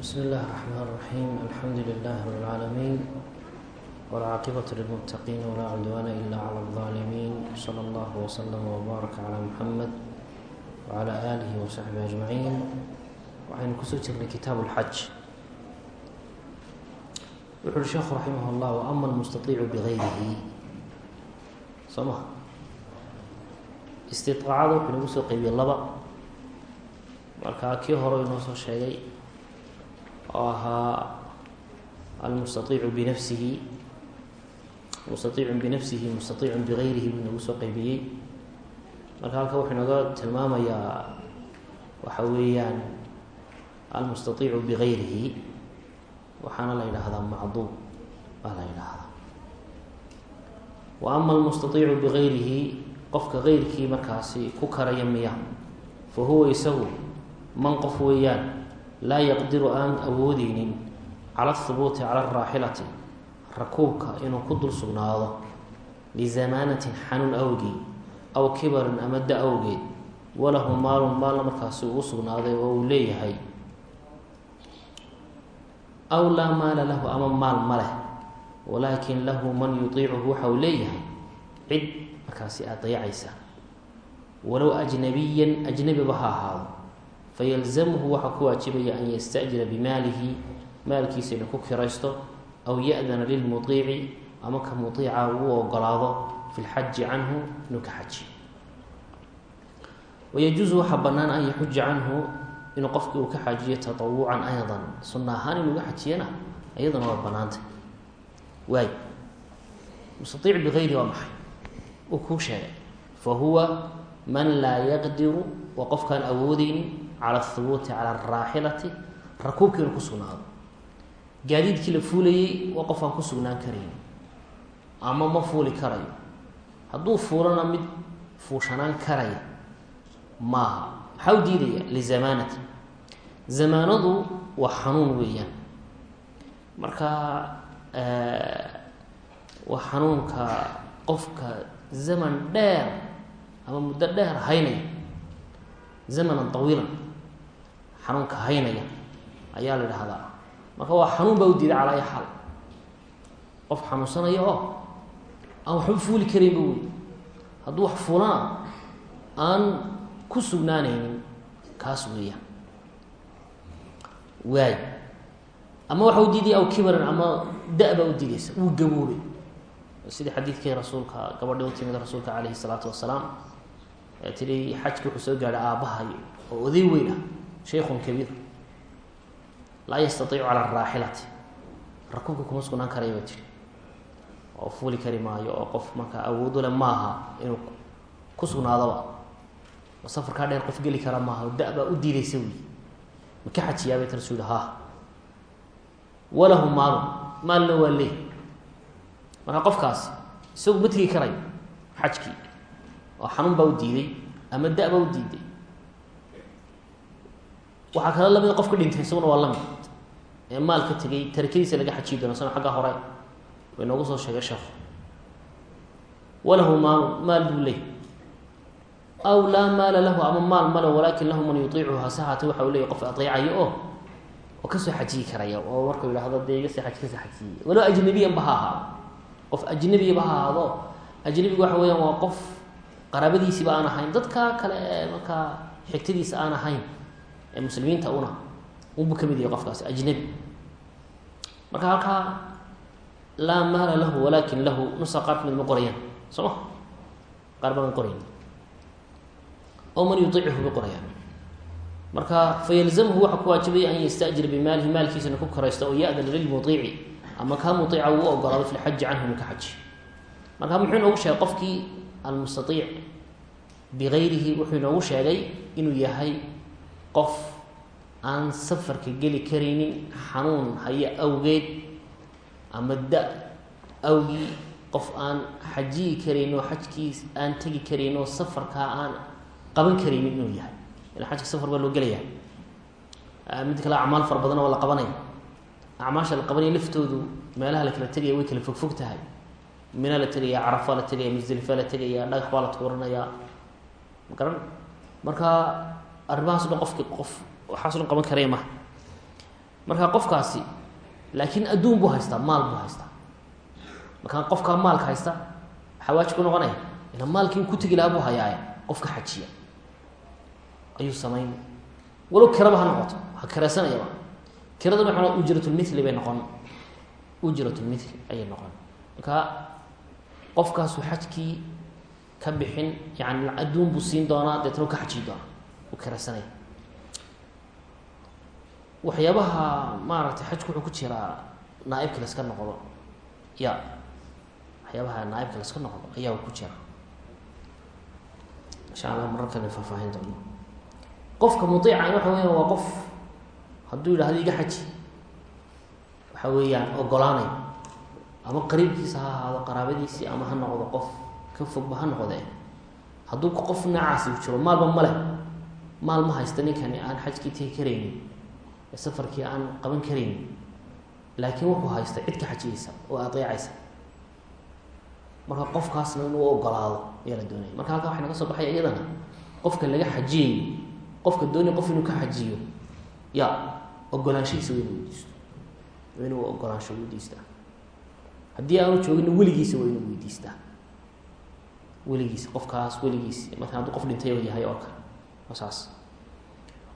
بسم الله الرحمن الرحيم الحمد لله رب العالمين والعاقبة للمتقين ولا عدوان إلا على الظالمين صلى الله وسلم وبارك على محمد وعلى آله وصحبه أجمعين waxaynu kusoo jirnay kitaabu اlxaj wuxu uhi sheekhu raximah اllah waama almustaiicu bigayrihi soo ma istiaacada wuxuu nagu soo qeybiyey laba markaa kii hore inoo soo sheegay oo ahaa almustaiicu binafsihi mustaiicun binafsihi mustaiicun bigayrihi buu inagu soo qeybiyey marka halka wuxuu inaga tilmaamayaa waxa weeyaan almustaiicu bigayrihi waxaana la yidhaahdaa macduub baa la yidhaahdaa wa ama almustaiicu bigayrihi qofka geyrkii markaasi ku karaya miya fa huwa isagu man qof weeyaan laa yaqdiru aan awoodeynin cala ahubuuti cala araaxilati rakuubka inuu ku dul sugnaado lizamaanatin xanuun awgii aw kibarin ama da awgeed walahu maalun maalna markaasi uu sugnaaday oo uu leeyahay. Aw laa maala lahu ama maal ma leh walaakin lahu man yutiicuhu waxa uu leeyahay cid markaasi aad dayacaysa. Walow ajnabiyan ajnabiba ha ahaado fayalzamhu waxaa ku waajibaya an yastajira bimaalihi maalkiisa inuu ku kiraysto aw ya-dana lilmuiici ama ka muiica uu ogolaado fi lxaji canhu inuu ka xaji wayajuusu waxaa bannaan an yaxuja canhu inuu qofki uu ka xajiyo taawucan aydan sunna ahaan inuu ga xajiyana iyaduna waa banaantay waay mustaiic bigayri waa maxay uu kuu sheegay fa huwa man laa yaqdiru waa qofkaan awoodeynin cala ahubuuti cala araaxilati rakuubkii inuu ku sugnaado gaadiidkii la fuulayey waa qof aan ku sugnaan karayn ama ma fuuli karayo hadduu fuulana mid fuushanaan karaya maaha maxaa u diidaya lizamaanati zamaanadu waa xanuun weeyaan marka waa xanuunka qofka zaman dheer ama muddo dheer haynaya zamanan tawiilan xanuunka haynaya ayaa la idhahdaa marka waa xanuun baa u diiday calaa ay xaal. Qof xanuunsanaya oo aan waxba fuuli karaynba wey hadduu wax fuulana aan ku sugnaanaynin kaas weeyaan. Waay. Ama waxa u diidaya aw kibaran ama da- baa u diidaysa wuu gaboobay. Sidii xadiidkii rasuulka gabadhi u timid rasuulka calayhi salaatu wasalaam ee tihi xajki wuxuu soo gaadhay aabbahay oo oday weyn ah sheikhun kabiir laa yastaiicu cala araaxilati rakuubka kuma sugnaan karaya baa tiri oo fuuli kari maayo oo qof markaa awoodule maaha inuu ku sugnaadaba oo safarkaa dheer qof geli kara maaha da- baa u diidaysa wey ma ka xajiyaabay ta rasul ha walahu maalu maalna waa leey marka qofkaasi isagu ma tegi karayo xajkii oo xanuun baa u ama da- baa u waxaa kale lamida qofka dhintay isaguna waa la mid. Ee maal ka tegay tarakadiisa laga xajiyi doono sana xagga hore way noogu soo sheegay sheekhu walahu maalu maal buu leey aw laa maala lahu ama maal male walaakin lahu man yutiicuhu hase haatee waxa uu leeyahy qof adeecayo oo oo ka soo xajiyi karaya oo markuu yidhahdo dee iga xaj ka sii xajiye walow ajnabiyanba ha ahaado. Qof ajnabiyaba ha ahaado. Ajnabigu waxa weeyaan waa qof qaraabadiisiiba aan ahayn dadka kale ee markaa xigtadiisa aan ahayn ee muslimiinta una unbu ka mid yahay qofkaasi ajnabi. Marka halkaa laa maala lahu walaakin lahu nusa qaar ka mid ma qorayaan soo ma? Qaar baan qorayn o man yuichu bay qorayaan. Marka fayalzamhu waxaa ku waajibaya an yastajira bimaalihi maalkiisana ku karaysto oo ya-dana lilmuiici ama kaa muiica uu ogolaado fi lxaji canhu inu ka xaji marka muxuu inoogu sheegay qofkii almustaiic bigayrihi wuxuu inoogu sheegay inuu yahay qof aan safarka geli karaynin xanuun haya awgeed ama da awgii qof aan xajiyi karayn oo xajkiis aan tegi karayn oo safarkaa aan qaban karaynin inuu yahay. Ila xajka safar baa loo gelaya mid kale acmaal fara badan oo la qabanaya acmaasha la qabanaya laftoodu meelaha la kala tegaya way kala fogfog tahay. Mina la tegaya carafa la tegaya musdalifa la tegaya dhagax baa la tuuranaya ma garan? Marka arrimahaas dhan qofki qof waxaaso dhan qaban karaya marka qofkaasi laakiin adduun buu haystaa maal buu haystaa. Markaa qofkaa maalka haysta waxaa ku noqonaya ila maalkii ku tegi buu hayaaya qofka xajiya. Ayuu samayn walow kiraba ha noqoto ha kiraysanayaba kirada maxaa ujratulmithli bay noqon. Ujratulmithli ayay noqon. Marka qofkaasuu xajkii ka bixin yani adduun buu siin doonaa deetna u ka xajiyi doonaa u kiraysanaya waxyaabaha maaragtay xajku wuxuu ku jiraa naaibka laska noqdo ya waxyaabaha naaibka laska noqdo ayaa ku jira. Insha allah marar kale faahfaahin doono qofka muiica waxa weya waa qof hadduu yidhahdo iga xaji. Waxa weeyaan ogolaanay ama qariibkiisa ha ahaado qaraabadiisii ama ha noqdo qof ka fogba ha noqde hadduu qof noocaasi u jiro maalba ma leh maal ma haysta ninkani aan xajkii tegi karaynin ee safarkii aan qaban karaynin laakiin wuxuu haysta cid ka xajiyeysa oo adeecaysa. Marka qofkaasna inuu ogolaado ayaa la doonaya marka halkaa waxa naga soo baxaya iyadana qofka laga xajiyayo qofka doonaya qof inuu ka xajiyo ya ogolaanshihiisa waa weydiisto inuu ogolaansho weydiistaa. Haddii aanu joogin weligiisa waa weydiistaa. Weligiisa qofkaas weligiisa. Marka hadduu qof dhintay yahay oo kale saas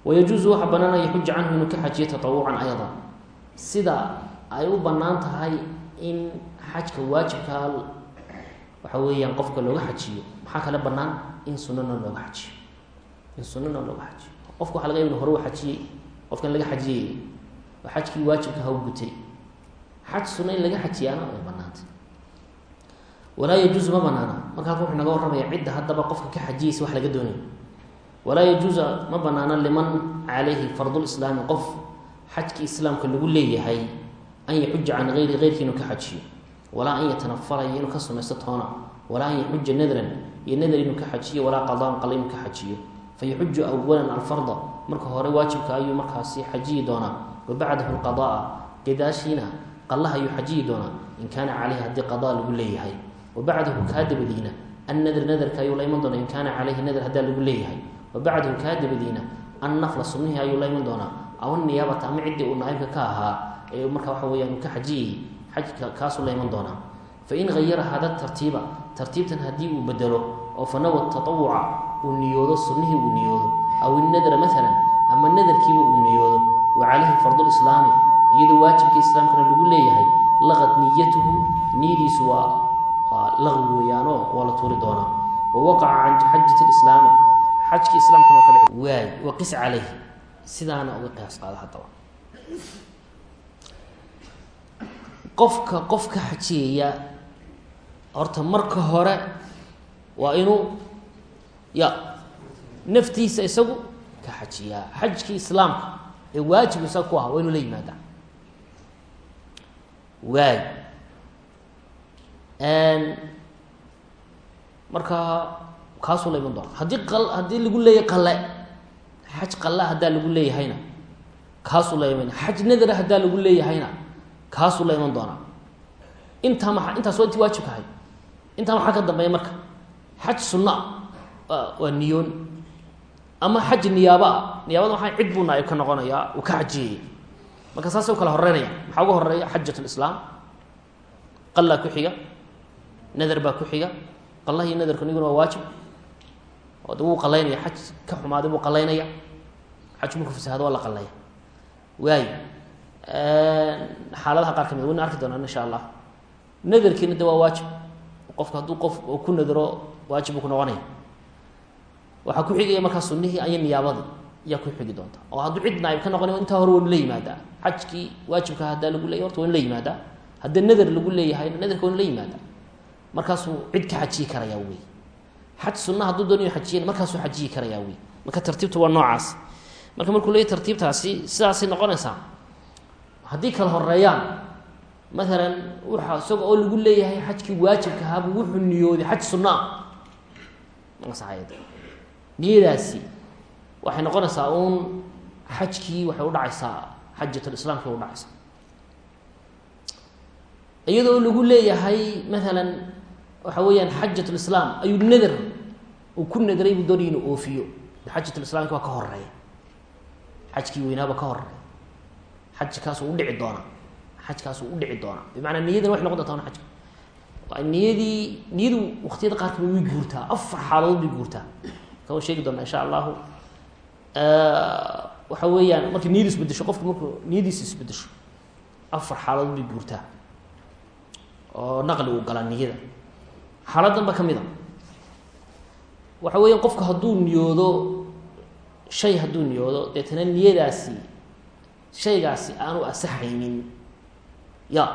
wayajuusu waxaa banaan an yaxuja canhu inuu ka xajiyo tatawucan ayada. Sida ay u bannaan tahay in xajka waajibkaa waxa weeyaan qofka looga xajiyo maxaa kale bannaan? In sunana looga xajiyo. In sunana looga xajiyo. Qofka waxa laga ya inu hore u xajiyey qofkan laga xajiyay oo xajkii waajibka ha u gutay. Xaj sunna in laga xajiyaana way banaantay walaa yajuusu ma banaana marka halka wuxuu warramaya cidda haddaba qofka ka xajiyeysa wax laga doonayo walaa yajuusa ma banaana liman calayhi fardulislaami qof xajki islaamka lagu leeyahay an yaxuja can gayri keyrkii inuu ka xajiyo. Walaa an yatanafala inuu ka samaysto toona. Walaa an yaxuja nadran iyo nadar inuu ka xajiyo. Walaa qadaan qal inuu ka xajiyo. Fa yaxuju awalan alfarda marka hore waajibka ayuu markaasi xajiyi doonaa. Wa bacdahu lqadaa gadaashiina qallaha ayuu xajiyi doonaa. In kaana caleyhi haddii qadaa lagu leeyahay. Wa bacdahu kaa dabadiina annadr nadarka ayuu la iman doonaa. In kaana caleyhi nadar haddaa lagu leeyahay wa bacdahu kaa dabadiina annafla sunnihii ayuu la iman doonaa aw niyaabata ama ciddii uu naaibka ka ahaa ee marka waxa weyaan ka xajiyayy xajka kaasuu la iman doonaa fain hayara hada tartiiba tartiibtan haddii uu bedelo oo fanawa tatawuca uu niyoodo sunnihii uu niyoodo aw innadra maalan ama nadarkiiba uu niyoodo wa calayhi fardulislaami iyadoo waajibkii islaamkana lagu leeyahay laqad niyatuhu niyadiisu waa laqwi weeyaanoo waa la xajkii islaamkana ka dhe waay waqis calayh sidaana uga qiyaas qaada haddaba qofka qof ka xajiyaya horta marka hore waa inuu ya naftiisa isagu ka xajiyaa. Xajkii islaamka ee waajibu isaga ku aha waa inuu la yimaadaa waay. Marka kaasuu la iman doona haddii haddii lagu leeyahay qale xaj qalla haddaa lagu leeyahayna kaasuu la iman. Xaj haddaa lagu leeyahayna kaasuu la iman doonaa. Intaa maa intaas waa intii waajibka ahay. Intaa maxaa ka dambeeya marka? Xaj sunna waa niyoon. Ama xaj niyaaba ah niyaabada waxaa cid buu naaib ka noqonayaa uu ka xajiyaya marka saasay u kala horeynaya maxaa uga horreeya xajat lislaam qallaa ku xiga nadar baa ku xiga. Qallaha iyo nadarku niguna waa waajib oo de wuu qalaynaya xaj ka xumaaday buu qalaynaya. Xaj marku fasahaado waa la qalaya waayo xaaladaha qaar ka mid waynu arki doonaan insha allah nadarkiina de waa waajib. Qofka hadduu qof ku nadaro waajib buu ku noqonaya. Waxaa ku xigaya markaa sunihii aya niyaabadii ayaa ku xigi doonta. Oo hadduu cid naaib ka noqonay intaa hore waynu la yimaadaa. Xajkii waajibka haddaa lagu leeyay horta waynu la yimaadaa. Haddii nadar lagu leeyahayna nadarka waynu la yimaadaa. Markaasuu cid ka xajiyi karayaa wey xaj sunna hadduu doonayo xajiyan markaasuu xajiyi karayaa wey marka tartiibta waa noocaas. Marka markuu leeyahy tartiibtaasi sidaasay noqonaysaa. Haddii kala horeeyaan maalan waxa isaga oo lagu leeyahay xajkii waajibka ahaabuu wuxuu niyooday xaj sunnaa masaayad niyadaasi waxay noqonaysaa uun xajkii waxay udhacaysaa xajatulislaamkay udhacaysaa iyadoo lagu leeyahay maalan waxa weeyaan xajatulislaam ayuu nadar uu ku nadray buu doonaya inuu oofiyo. Xajatulislaamki waa ka horreeya xajkii weynaaba ka horreeya xajkaasuu udhici doonaa. Xajkaasuu udhici doonaa. Bimacnaa niyadana waxay noqon doontaa xajka. Niyadii niyadu waktiyada qaarkaba way guurtaa. Afar xaaladood bay guurtaa. Kan sheegi doonaa insha allahu. Waxa weeyaan markii niyadu isbedesho qofku markuu niyadiisa isbedesho afar xaaladood bay guurtaa. Oo naqli uu galaa niyada xaaladan ba ka mid a. Waxa weeyaan qofku hadduu niyoodo shay hadduu niyoodo deetana niyadaasi shaygaasi aanu asaxaynin. Ya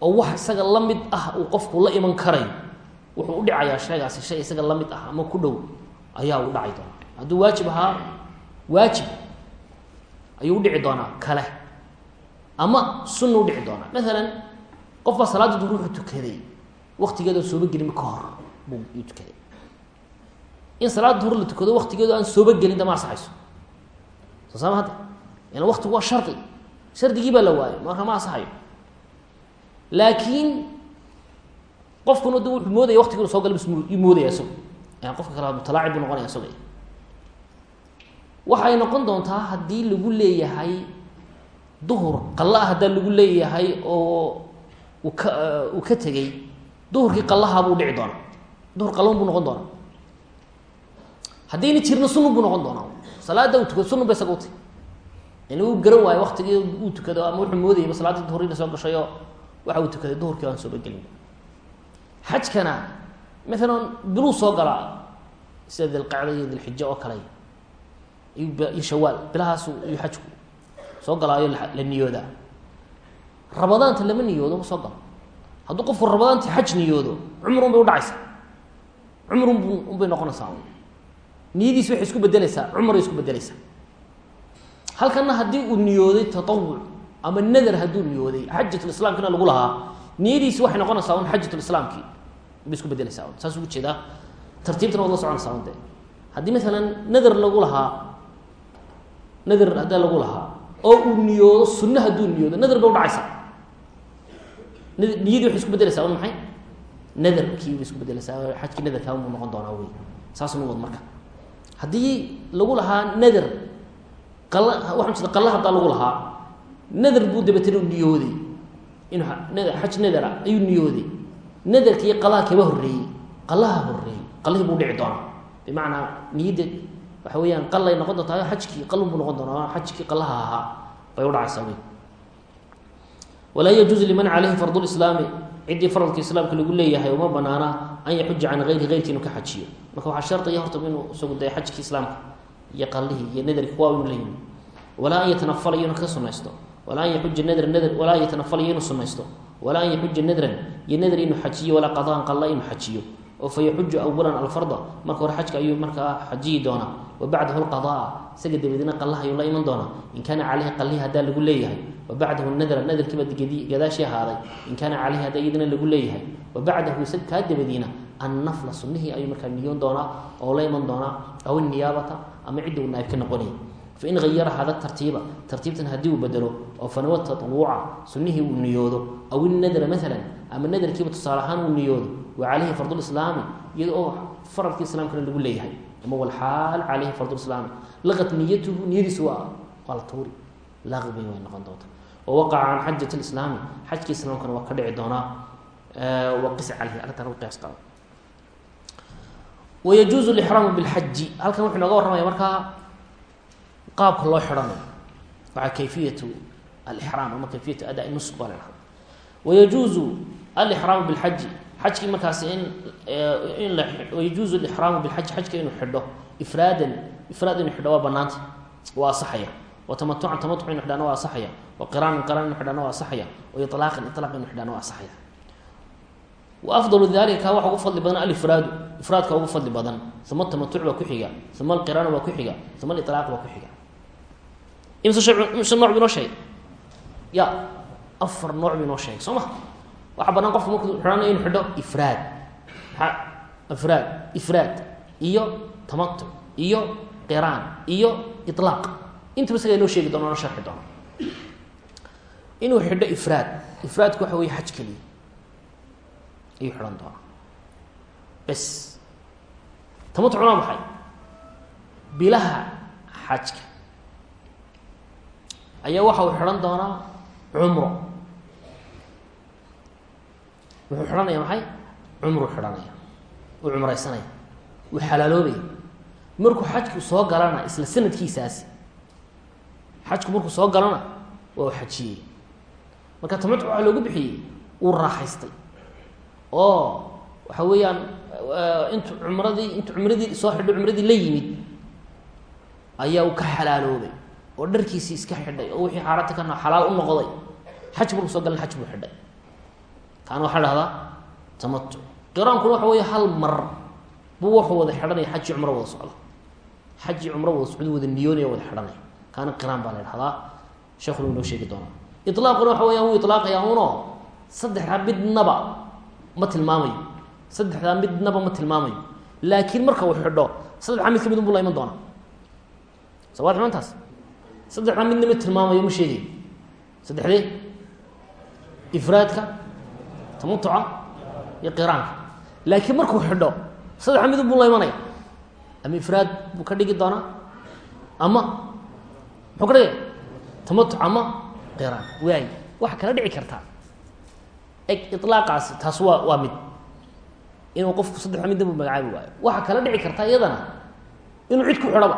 oo wax isaga la mid ah uu qofku la iman karayo wuxuu u dhicayaa shaygaasi shay isaga la mid ah ama ku dhow ayaa u dhacay doonaa. Hadduu waajib ahaa waajib ayuu udhici doonaa kale. Ama sunna udhici doonaa. Maalan qof baa salaada duhur wuxuu tukaday waktigeedo sooba gelin ka hor buu tukaday in salaada duhur la tukado waktigeedo aan sooba gelin dama asaxayso soo saama hadda. Yan waktigu waa shardi. Shardigii baa la waayo marka ma asaxayo laakiin qofkuna d wuxuu moodaya waktiga inu soo gala bs yu moodaya isagu yan qofka kale mutalaacib buu noqonaya isaga waxay noqon doontaa haddii lagu leeyahay duhur qalla-a haddaa lagu leeyahay oo uu ka uu ka tegey duhurkii qallaha buu dhici doonaa. Duhur qallan buu noqon doonaa. Haddayna jirna sunun buu noqon doonaa. Salaada uu tukado sunun ba isaga utay yani uu garan uu tukado ama wuxuu moodayaba salaadii duhur ina soo gashayo waxa uu tukaday duhurkii aan sooba gelin xajkana maalan biluu soo galaa sida dilqacda iyo dilxijo oo kale iyo shawaal. Bilahaasu iyuu xajku soo galaayo la niyoodaa. Rabadaanta lama niyoodo ma soo galo hadduu qofku rabadaanti xaj niyoodo cumrun bay udhacaysaa cumrun bu unbay noqonaysaa. Niyadiis waxay isku bedeleysaa cumray isku bedeleysaa halkana haddii uu niyooday tatawuc ama nadar hadduu niyooday xajatulislaamkina lagu lahaa niyadiisi waxay noqonaysaa un xajatulislaamkii bay isku bedeleysaa saas ugu jeedaa tartiibtana waad soconaysaa un haddii maalan nadar lagu lahaa nadar haddaa lagu lahaa oo uu niyoodo sunno hadduu niyoodo nadar bay udhacaysaa niyadii waxay isku bedeleysaa un maxay? Nadarkii bay isku bedeleysaa xajkii nadarkaa unbuu noqon doonaa wey saasnu wad marka. Haddii lagu lahaa qala waxaan jeeda qalla haddaa lagu lahaa nadar buu dabeetana niyooday. Inuu xaj nadara ayuu niyooday. Nadarkii qalaha kaba horreeyey. Qalaha horreeyey. Qalihii buu dhici doonaa. Bimacnaa niyadda waxa weeyaan qalay noqon doontaa xajkii qalun buu noqon doonaa xajkii qalaha ahaa bay udhacaysaa wey walaa yajuuzu liman caleyhi fardulislaami ciddii faradka islaamka lagu leeyahay uma banaana an yaxuja can gayri geyrki inuu ka xajiyo. Marka waxaa shardiya horta inuu isagu dee xajkii islaamka iyo qalihii iyo nadarkii kuwaa inu leeyimi walaa an yatanafala iyo inuu ka sunaysto. Walaa an yaxuja nadra nadr walaa an yatanafala iyo inuu sunaysto. Walaa an yaxuja nadran iyo nadr inuu xajiyo walaa qadaan qalla inuu xajiyo. Oo fa yaxuju awalan alfarda marka hore xajka ayuu markaa xajiyi doonaa wa bacdahu lqadaa isaga dabadeedna qallaha ayuu la iman doonaa. In kaana caleyhi qallihi haddaa lagu leeyahay. Wa bacdahu nadra nadarkiiba gadaashii ahaaday. In kaana caleyhi haddaa iyadana lagu leeyahay. Wa bacdahu isaga kaa dabadiina annafla sunnihii ayuu markaa niyoon doonaa oo la iman doonaa. Aw niyaabata ama cidda uu naayib ka noqonayay fain hayara hada tartiiba tartiibtan haddii uu bedelo oo fanawa tatawuca sunnihii uu niyoodo. Aw innadra maalan ama nadarkiiba tusaale ahaan uu niyoodo. Wa caleyhi fardulislaami iyada oo ama walxaal caleyhi fardulislaami laqad niyatuhu niyadiisu waa waa la tuuri laqbi way noqon doonta wa waqaca can xajat lislaami xajkii islaamkana waa ka dhici doonaa. Waqis caleyhi arrintan lagu qiyaas qaado wayajuuzu lixraamu bilxaji halkan wuxuu nooga warramaya markaa qaabka loo xidhanayo. Waxaa kayfiyatu alixraam ama kayfiyatu adaa nusq baa la dhahda wayajuuzu alixraamu bilxaji xajkii markaasi in in la wayajuuzu alixraamu bilxaji xajka inuu xidho ifraadan ifraad xidho waa banaanta waa asaxaya wa tamatucan tamatuc inu waa asaxaya wa qiraanan qiraan inu waa asaxaya wa ilaaqan ilaaq inu waa asaxaya wa afdalu dalika waxa ugu fadli badan alifraadu ifraadka ugu fadli badan uma tamatuc baa ku xiga uma alqiraanu baa ku xiga uma alilaaq baa ku xiga imse nooc bu inoo sheegay ya afar nooc bu inoo sheegay soo ma waxaa banaan qofku markuu xidhanayo inu xidho ifraad. Maa ifraad ifraad. Iyo tamatuc iyo qiraan iyo ilaaq intuba isaga inoo sheegi doona noo sharxi doona inuu xidho ifraad. Ifraadku waxa wey xaj keliya. Ayuu xidhan doonaa. Bes. Tamatucuna waa maxay? Bilaha xajka. Ayaa waxa uu xidhan doonaa cumro wuxuu xidhanaya maxay? Cumru xidhanaya. Uu cumraysanaya. Uu xalaaloobaya markuu xajku soo galana isla sanadkiisaasi xajku markuu soo galana waa u xajiyey. Marka tamatuc waxaa loogu bixiyey uu raaxaystay. Oo waxa weeyaan intu cumradii intu cumradii soo xidho cumradii la yimid ayaa uu ka xalaaloobay. Oo dharkiisii iska xidhay. Oo wixii xaaraanta ka xalaal u noqday. Xaj markuu soo galan xaj buu xidhay kaana waxaa dhahdaa tamatuc qiraankuna waxa weeye hal mar buu wuxuu wada xidhanaya xaji cumro wada socda xaji cumro wada socdo wada niyoonaya wada xidhanaya. Kaana qiraan baa la dhahdaa sheekuna inoo sheegi doonaa. Ilaaquna waxa weyaan wuu ilaaqayaa uno saddexdaa midnaba ma tilmaamayo. Saddexdaa midnaba ma tilmaamayo. Laakiin marka uu xidho saddexdaa mid ka mid unbu la iman doonaa. Sawaad imantaas saddexdaa midna ma tilmaamayo ma sheegayo saddexdee ifraadka tamatuca iyo qiraanka. Laakiin markuu xidho saddexdaa mid unbuu la imanaya ama ifraad buu ka dhigi doonaa? Ama muxuu ka dhigaya tamatuc ama qiraan. Waay waxaa kala dhici kartaa eg ilaaqaasi taas waa waa mid. Inuu qofku saddexda midna buu magacaabi waayo. Waxaa kala dhici kartaa iyadana inuu cid ku xidhaba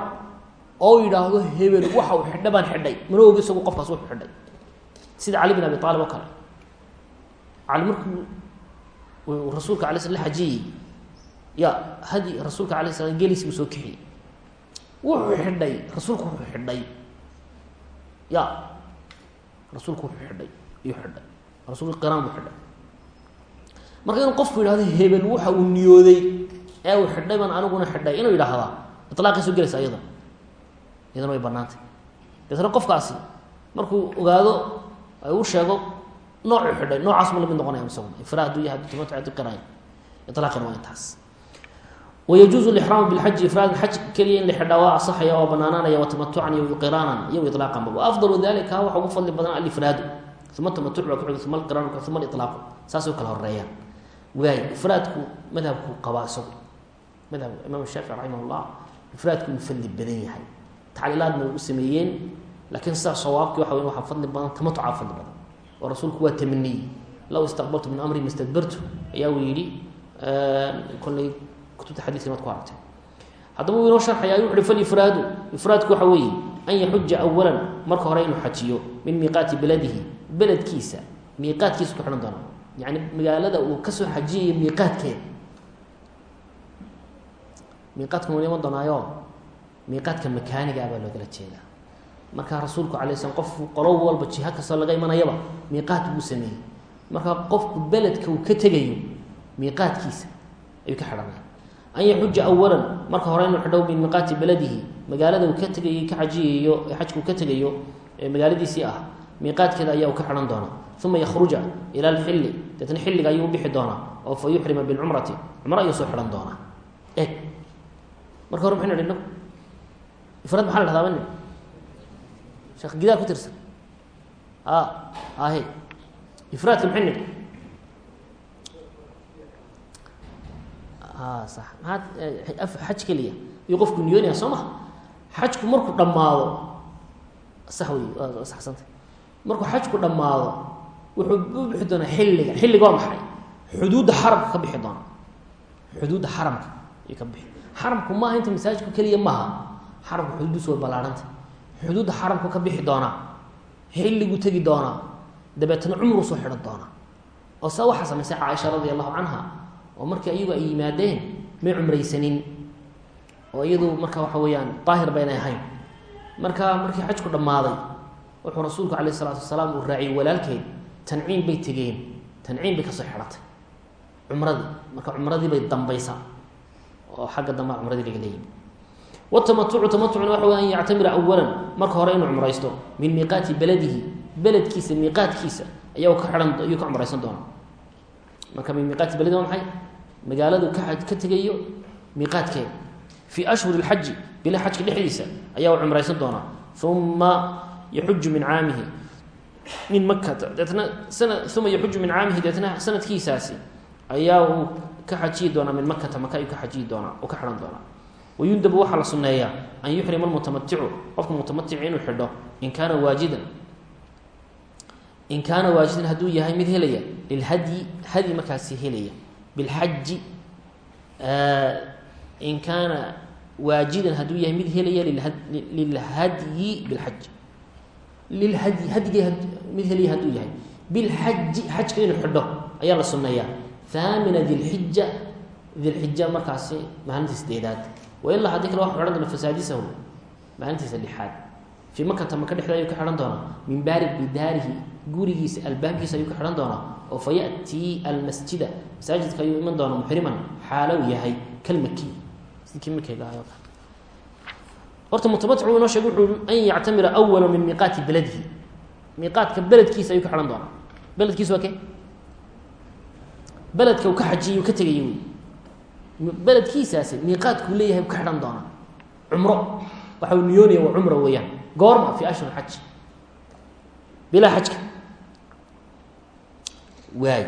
oo yidhaahdo hebel waxa uu xidha baan xidhay. Mana ogi isagu qofkaas wuxuu xidhay. Sida cali bin abi aalib oo kale cali markuu rasuulka alay sl la xajiyey ya hadi rasuulka alay slam geeliisi buu soo kixiyey. Wuxuu xidhay. rasuulku wuxuu xidhay. Ya rasuulku wuxuu xidhay iyuu xidhay. Rasuulka qiraan buu xidhay. Marka inuu qofku yidhahdo hebel waxa uu niyooday ee uu xidhay baan aniguna xidhay. Inuu yidhaahdaa ilaaqay soo gelaysa iyada iyadana way banaantay deetna qofkaasi markuu ogaado u sheego noocuu xidhay noocaas ma la mid noqonaya isaguna ifra haduu yahay haduu tamatu haduu qiraya ilaaqina waa intaas. Wayajuuzu lixraamu bilxaji ifraad xaj keliya in la xidhaa waa asaxaya oo banaanaanaya watamatucan iyo qiraanan iyo ilaaqanba waafdalu dalika waxa ugu fadli badan alifraadu uma tamatuc baa kuxig uma alqiraan uma alilaaqu saasay u kala horeeyaan waay ifraadku madhabku qabaa isagu. Madhabka imaam shaafici ifraadku fadli badan yahay. Tacliilaadna way sameeyeen laakiin sidaa sawaabkii waxa wey waxaa fadli badan tamatucaa fadli badan oo rasuulku waa tamaniyey. Low istaqbaltu min amri mastadbartu ayaa uu yidhi kollay kutubta xadiiska maad ku aragtay. Haddaba uu inoo sharxaya wuxu uhi falifraadu ifraadku waxa weeye an yaxuja awalan marka hore inuu xajiyo min miiqaati beladihi beledkiisa miiqaadkiisa ku xidhan doona yacni magaalada uu ka soo xajiyayo miiqaadkeeda. Miiqaadka wuu iman doonaayo? Miiqaadka makaanigaa baa loogala jeedaa markaa rasuulku alay slam qof qolo walba jiha kastoo laga imanayaba miiqaat buu sameeyey. Markaa qofku beledka uu ka tegayo miiqaadkiisa ayuu ka xidhanaya. An yaxuja awalan marka hore inuu xidho min miiqaati beladihi magaalada uu ka tegayo ka xajiyayo xajka ka tegayo ee magaaladiisii ah miiqaadkeeda ayaa uu ka xidhan doonaa. Uma yakhruja ila alxilli deetna xilliga ayuu u bixi doonaa oo fa bilcumrati cumro ayuu soo xidhan doonaa. Eg marka hore maxaynu idhi ifraad maxaa la dhahdaa sheekh gidaar ku tirsan a ahe ifraadka nidhi a sax maxaad xaj keliya iyo qofku niyoonaya soo maha xajku markuu dhammaado sax wey waa saxsantay markuu xajku dhammaado wuxuu u bixi doonaa xilliga xilliga waa maxay xuduudda xaramka ka bixi doona xuduudda xaramka ayuu ka bixi xaramku maaha inta masaajidku keliya maaha xaramka xuduuddiisu way ballaarhantay xuduudda xaramku ka bixi doonaa xilliguu tegi doonaa dabeetna cumruu soo xidhan doonaa. Oo saa waxaa samaysay caaisha radia allahu canha oo markii ayagu ay yimaadeen may cumraysanin. Oo iyadu marka waxa weeyaan daahir baynay ahayn. Marka markii xajku dhammaaday wuxuu rasuulku calayh isalaatu wasalaam uu raaciyey walaalkeed tanciim bay tegeen tanciim bay ka soo xidhatay. Cumradii marka cumradii bay dambaysaa. Oo xagga dambea cumradii laga leeyahy wtamatucu tamatucna waxa wey an yactamira awalan marka hore inuu cumraysto min miiqaati beladihi beledkiisa miiqaadkiisa ayaa ka ihan ayuu ka cumraysan doonaa. Marka min miiqaati beladi waa maxay? Magaaladu ka ka tegayo miiqaadkeeda fii ashhuri اlxaji bila xajka dhexdiisa ayaa cumraysan doonaa. Uma yaxuju min caamihi. Min makata deetna sana uma yaxuju min caamihi deetna sanadkiisaasi ayaa uu ka xajiyi doonaa min makata maka ayuu ka xajiyi doonaa oo ka xidhan doonaa wayundabu waxaa la sunneeyaa an yuxrima almutamaticu qofka mutamatici inuu xidho in kaana waajidan in kaana waajidan hadduu yahay mid helaya lilhadyi hadyi markaasi helaya bilxaji in kaana waajidan hadduu yahay mid helaya lilhadyi bilxaj lilhadyi hadyigay mid helaya hadduu yahay bilxaji xajka inuu xidho ayaa la sunneeyaa thaamina dilxija dilxija markaasi maalinta sideedaad wailaa haddii kale waxu xidhan doona fasaadisahu maalintiisa lixaad. Fii makata maka dhexda ayuu ka xidhan doonaa. Min baari bidaarihi gurigiisa albaabkiisa ayuu ka xidhan doonaa. Oo fa yatii almasjida. Masaajidka ayuu iman doonaa muxriman. Xaalow yahay. Kalmaki sidkii makayga horta mutamatic uu inoo sheegay wuxuu an yactamira awala min miiqaati beladihi miiqaadka beledkiisa ayuu ka xidhan doonaa. Beledkiisa waa ke beledkiisaasi miiqaadkuu leeyahay ka xidhan doonaa. Cumro. Waxa uu niyoonaya waa cumro weeyaan. Goorma fi ashhur xaj bilaa xajka waay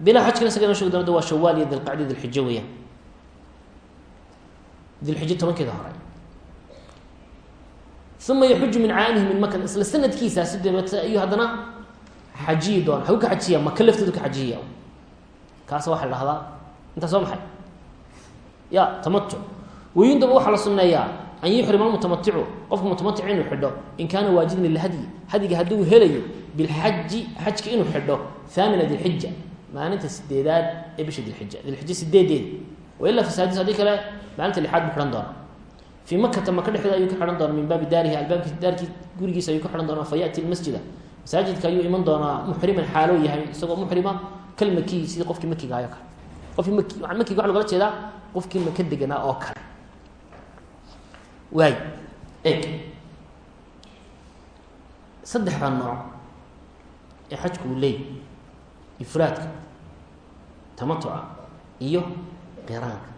bilaa xajkana isaga ino shegi doona waa shawaal iyo dilqacdi dilxijo weeyaan. Dilxijo tobankeeda hore. Uma yaxuju min caamihi min maka isla sanadkiisaasi dabeete ayuu haddana xajiyi doona hagu ka xajiya maka lafteedu ka xajiyiya kaasa waxa la dhahdaa intaas waa maxay? Ya tamatuc weyindaba waxaa la sunneeyaa an yuxrima almutamaticu qofka mutamatic inuu xidho in kaana waajidan lilhadyi hadyiga hadduu helayo bilxaji xajka inuu xidho haamina dilxija maalinta sideedaad ee bisha dilxija dilxija sideedeeda wailaa fasaadis haddii kale maalinta lixaad buu xidhan doona fii makata maka dhexdeeda ayuu ka xidhan doona min baabi daarihi albaabki daarkii gurigiisa ayuu ka xidhan doona fa masaajidka ayuu iman doonaa muxriman xaaloo yahay isagoo muxrima kalmakiyi sidii qofkii makiga ayo kale. Qofkii maki makiga waxa logala jeedaa qofkii maka deganaa oo kale. Waay eg saddexda nooc ee xajku uu leeyay ifraadka tamatuca iyo qiraanka.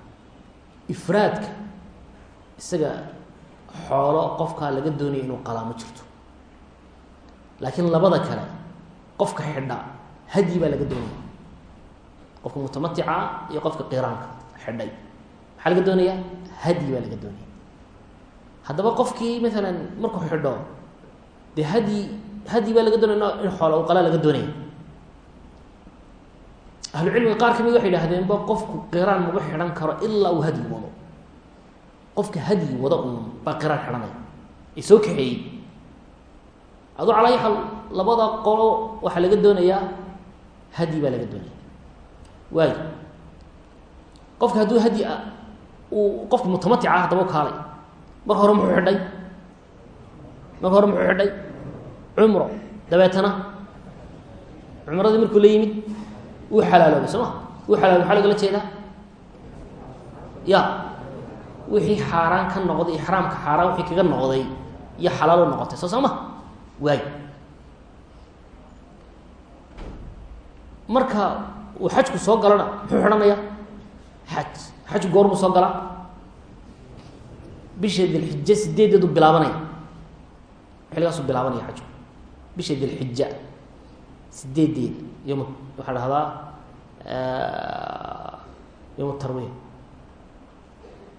Ifraadka isaga xoolo qofkaa laga doonaya inuu qalaa ma jirto laakiin labada kale qofka xidha hadyi baa laga doonaya. Qofka mutamatica iyo qofka qiraanka xidhay. Maxaa laga doonayaa hadyi baa laga doonaya. Haddaba qofkii maalan markuu xidho dee hadyi hadyi baa laga doonaya in xoola u qalaa laga doonaya. Ahlucilmiga qaar ka mid waxay idhahdeenba qofku qiraan maba xidhan karo ilaa uu hadyi wado. Qofka hadyi wada uun baa qiraan xidhanaya. Ee soo kaxeeyey aduu calaa labada qolo waxaa laga doonayaa hadyi baa laga doonaya. Waayo qofka hadduu hadyi uu qofka mutamatic ah haddaba u kaalay. Marka hore muxuu xidhay? Marka hore muxuu xidhay? Cumro dabeetana cumradii markuu la yimid wuu xalaaloobay soo ma? Wuu xalaaloobay maxaa lagala jeedaa? Ya wixii xaaraan ka noqday ixraamka xaaraan wixii kaga noqday iyo xalaalo noqotay soo soo waay. Marka uu xajku soo galana muxuu xidhanaya? Xaj. Xajku goor buu soo galaa. Bisha dilxija sideedeedu bilaabanaya. Xilligaasuu bilaabanaya xajku. Bisha dilxija sideedeed yom waxaa dhahdaa yom tarwiya.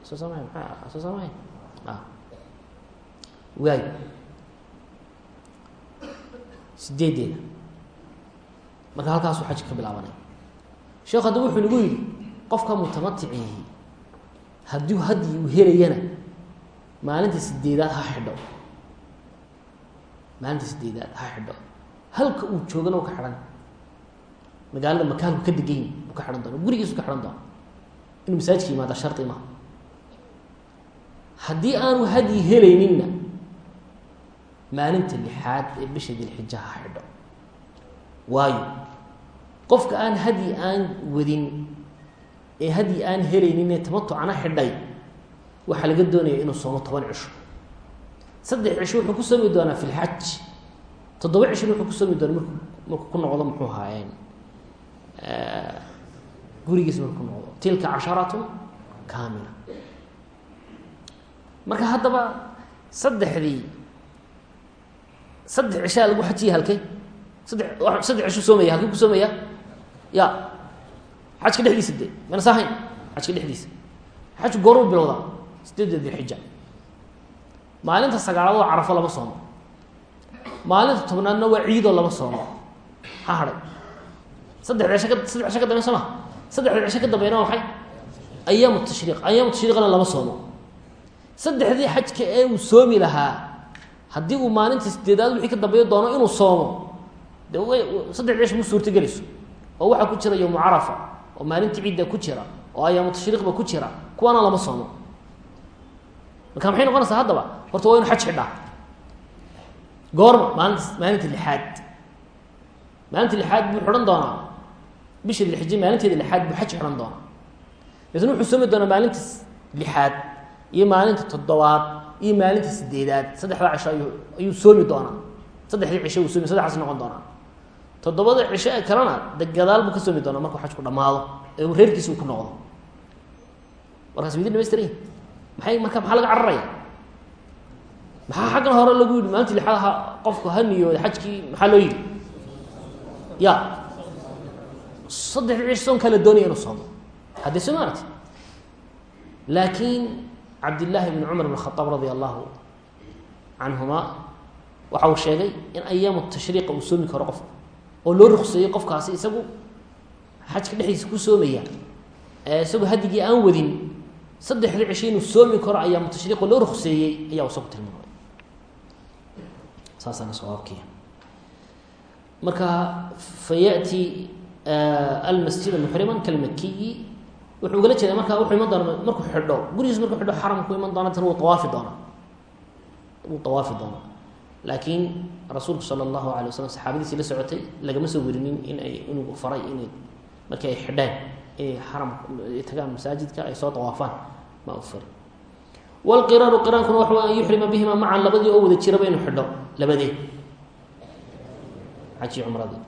Soo samay maa soo samay a waay sideedeeda marka halkaasuu xajka ka bilaabanaya sheekh haddaba wuxuu nagu yidhi qofka mutamaticihi hadduu hadyi uu helayana maalinta sideedaad ha xidho. Maalinta sideedaad ha xidho. Halka uu joogana u ka xidhan. Magaalada makaanku ka degan yi uu ka xidhan doona gurigiisu ka xidhan doona inuu masaajidka yimaada shardi maha haddii aanu hadyi helayninna maalinta lixaad ee bisha dilxija ha xidho. Waayo qofka aan hadyi aan wadin ee hadyi aan helaynin ee tamatucana xidhay waxaa laga doonaya inuu soomo toban cisho saddex cisho wuxuu ku soomi doonaa fi lxaj toddoba cishona wuxuu ku soomi doonaa marku markuu ku noqdo muxuu ahaayeen gurigiisa markuu ku noqdo. Tilka casharatun kaamila. Marka haddaba saddexdii saddex cishaa lagu xajiya halkey saddex saddex cishuu soomaya halkuu ku soomaya? Ya. Xajka dhexdiisa de mana saahayn xajka dhexdiisa. Xajku gooruu bilowdaa sideedda dilxija maalinta sagaalaad waa carafo lama soomo. Maalinta tobnaadna waa ciidoo lama soomo. Maxaa hadhay saddex cisho ka saddex cisho ka dambeyn soo ma? Saddexda cisho ka dambeyna waa maxay ayaamu tashriiq ayaamu tashriiqna lama soomo. Saddexdii xajka ee uu soomi lahaa haddii uu maalinta sideedaad wixii ka dambeeyo doono inuu soomo de saddex cish ma suurtagelayso. Oo waxaa ku jira yowmu carafa oo maalintii ciidda ku jira oo ayaamu tashriiqba ku jira kuwaana lama soomo. Marka maxay noqonaysaa haddaba? Horta waa inu xaj xidhaa. Goorma maalinta maalinta lixaad. Maalinta lixaad buu xidhan doonaa. Bisha dilxije maalinteeda lixaad buu xaj xidhan doonaa. Dabeetna wuxuu soomi doonaa maalinta lixaad iyo maalinta toddobaad iyo maalinta sideedaad saddexdaa cisho ayuu ayuu soomi doonaa. Saddexdii cisho uu soomi saddexaas noqon doonaa. Toddobada cisho ee kalena de gadaal buu ka soomi doonaa markuu xajku dhammaado ee reerkiisa uu ku noqdo. Warkaas midin dhamaystiran maxay marka maxaa laga cararaya? Maxaa xaggan hore lagu yidhi maalinta lixaad ha qofku ha niyooda xajkii maxaa loo yidhi? Ya. Saddexdii cisho soon kala doonaya inuu soomo. Haddii soo maaragti laakiin cabdillaahi bn cumar bn khaaab radia allahu canhuma waxa uu sheegay in ayaamu tashriiqa uu soomi karo qofku oo loo rukseeyey qofkaasi isagu xajka dhexdiisa ku soomaya isagu hadigii aan wadin saddexdii cisho inuu soomi karo ayaamu tashriiqa loo rukseeyey ayaa isagu tilmaamay. Saasaana sawaabkiya marka fayati almasjid muxriman kalmakiyi wuxuu ugala jeeda markaa wuxuu iman doona markuu xidho. Gurigiis markuu xidho xaramku iman doona tan wuu awaafi doonaa. Wuu awaafi doonaa. Laakiin rasuulku sala allahu alay waslam saxaabadiisii la socotay lagama soo werinin in ay inuu faray inay markii ay xidhaan inay xaram tagaan masaajidka ay soo awaafaan ma u fari wlqiraanu qiraankuna waxa an yuxrima bihima macan labadii oo wada jiraba inuu xidho labadee xajii cumradii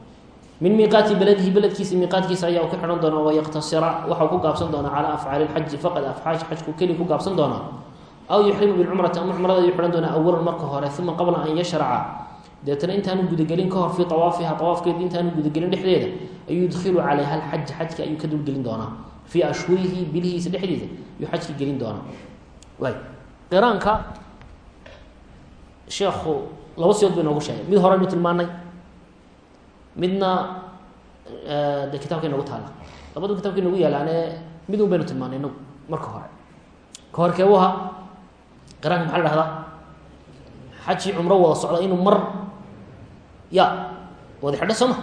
min miiqaati beledihi beledkiisa miiqaatkiisa ayaa uu ka xidhan doonaa wayaqtasira waxau ku gaabsan doonaa calaa afcaali lxaji faqad afxaash xajku keli ku gaabsan doonaa. Aw yuxrimu bilcumrati ama cumrada ayuu xidhan doonaa awalan marka hore uma qabla an yashraca deetana intaanu gudagelin ka hor fii awaafiha awaafkeedi intaanu gudagelin dhexdeeda ayuu yudkilu calayha alxaja xajka ayuu ka dulgelin doonaa. Fii ashhurihi bilihiisa dhexdiisa ayuu xajka gelin doonaa. Qiraanka sheekhu laba siyood bay noogu sheegay. Mid hore tilmaanay midna de kitabka inagu taala labadu kitabka inagu yaalaane mid un baynu tilmaanay inagu marka hore. Ka hor keebu ahaa qiraanka maxaa la dhahdaa? Xajii cumro wada socda inuu mar ya wada xidho soo ma?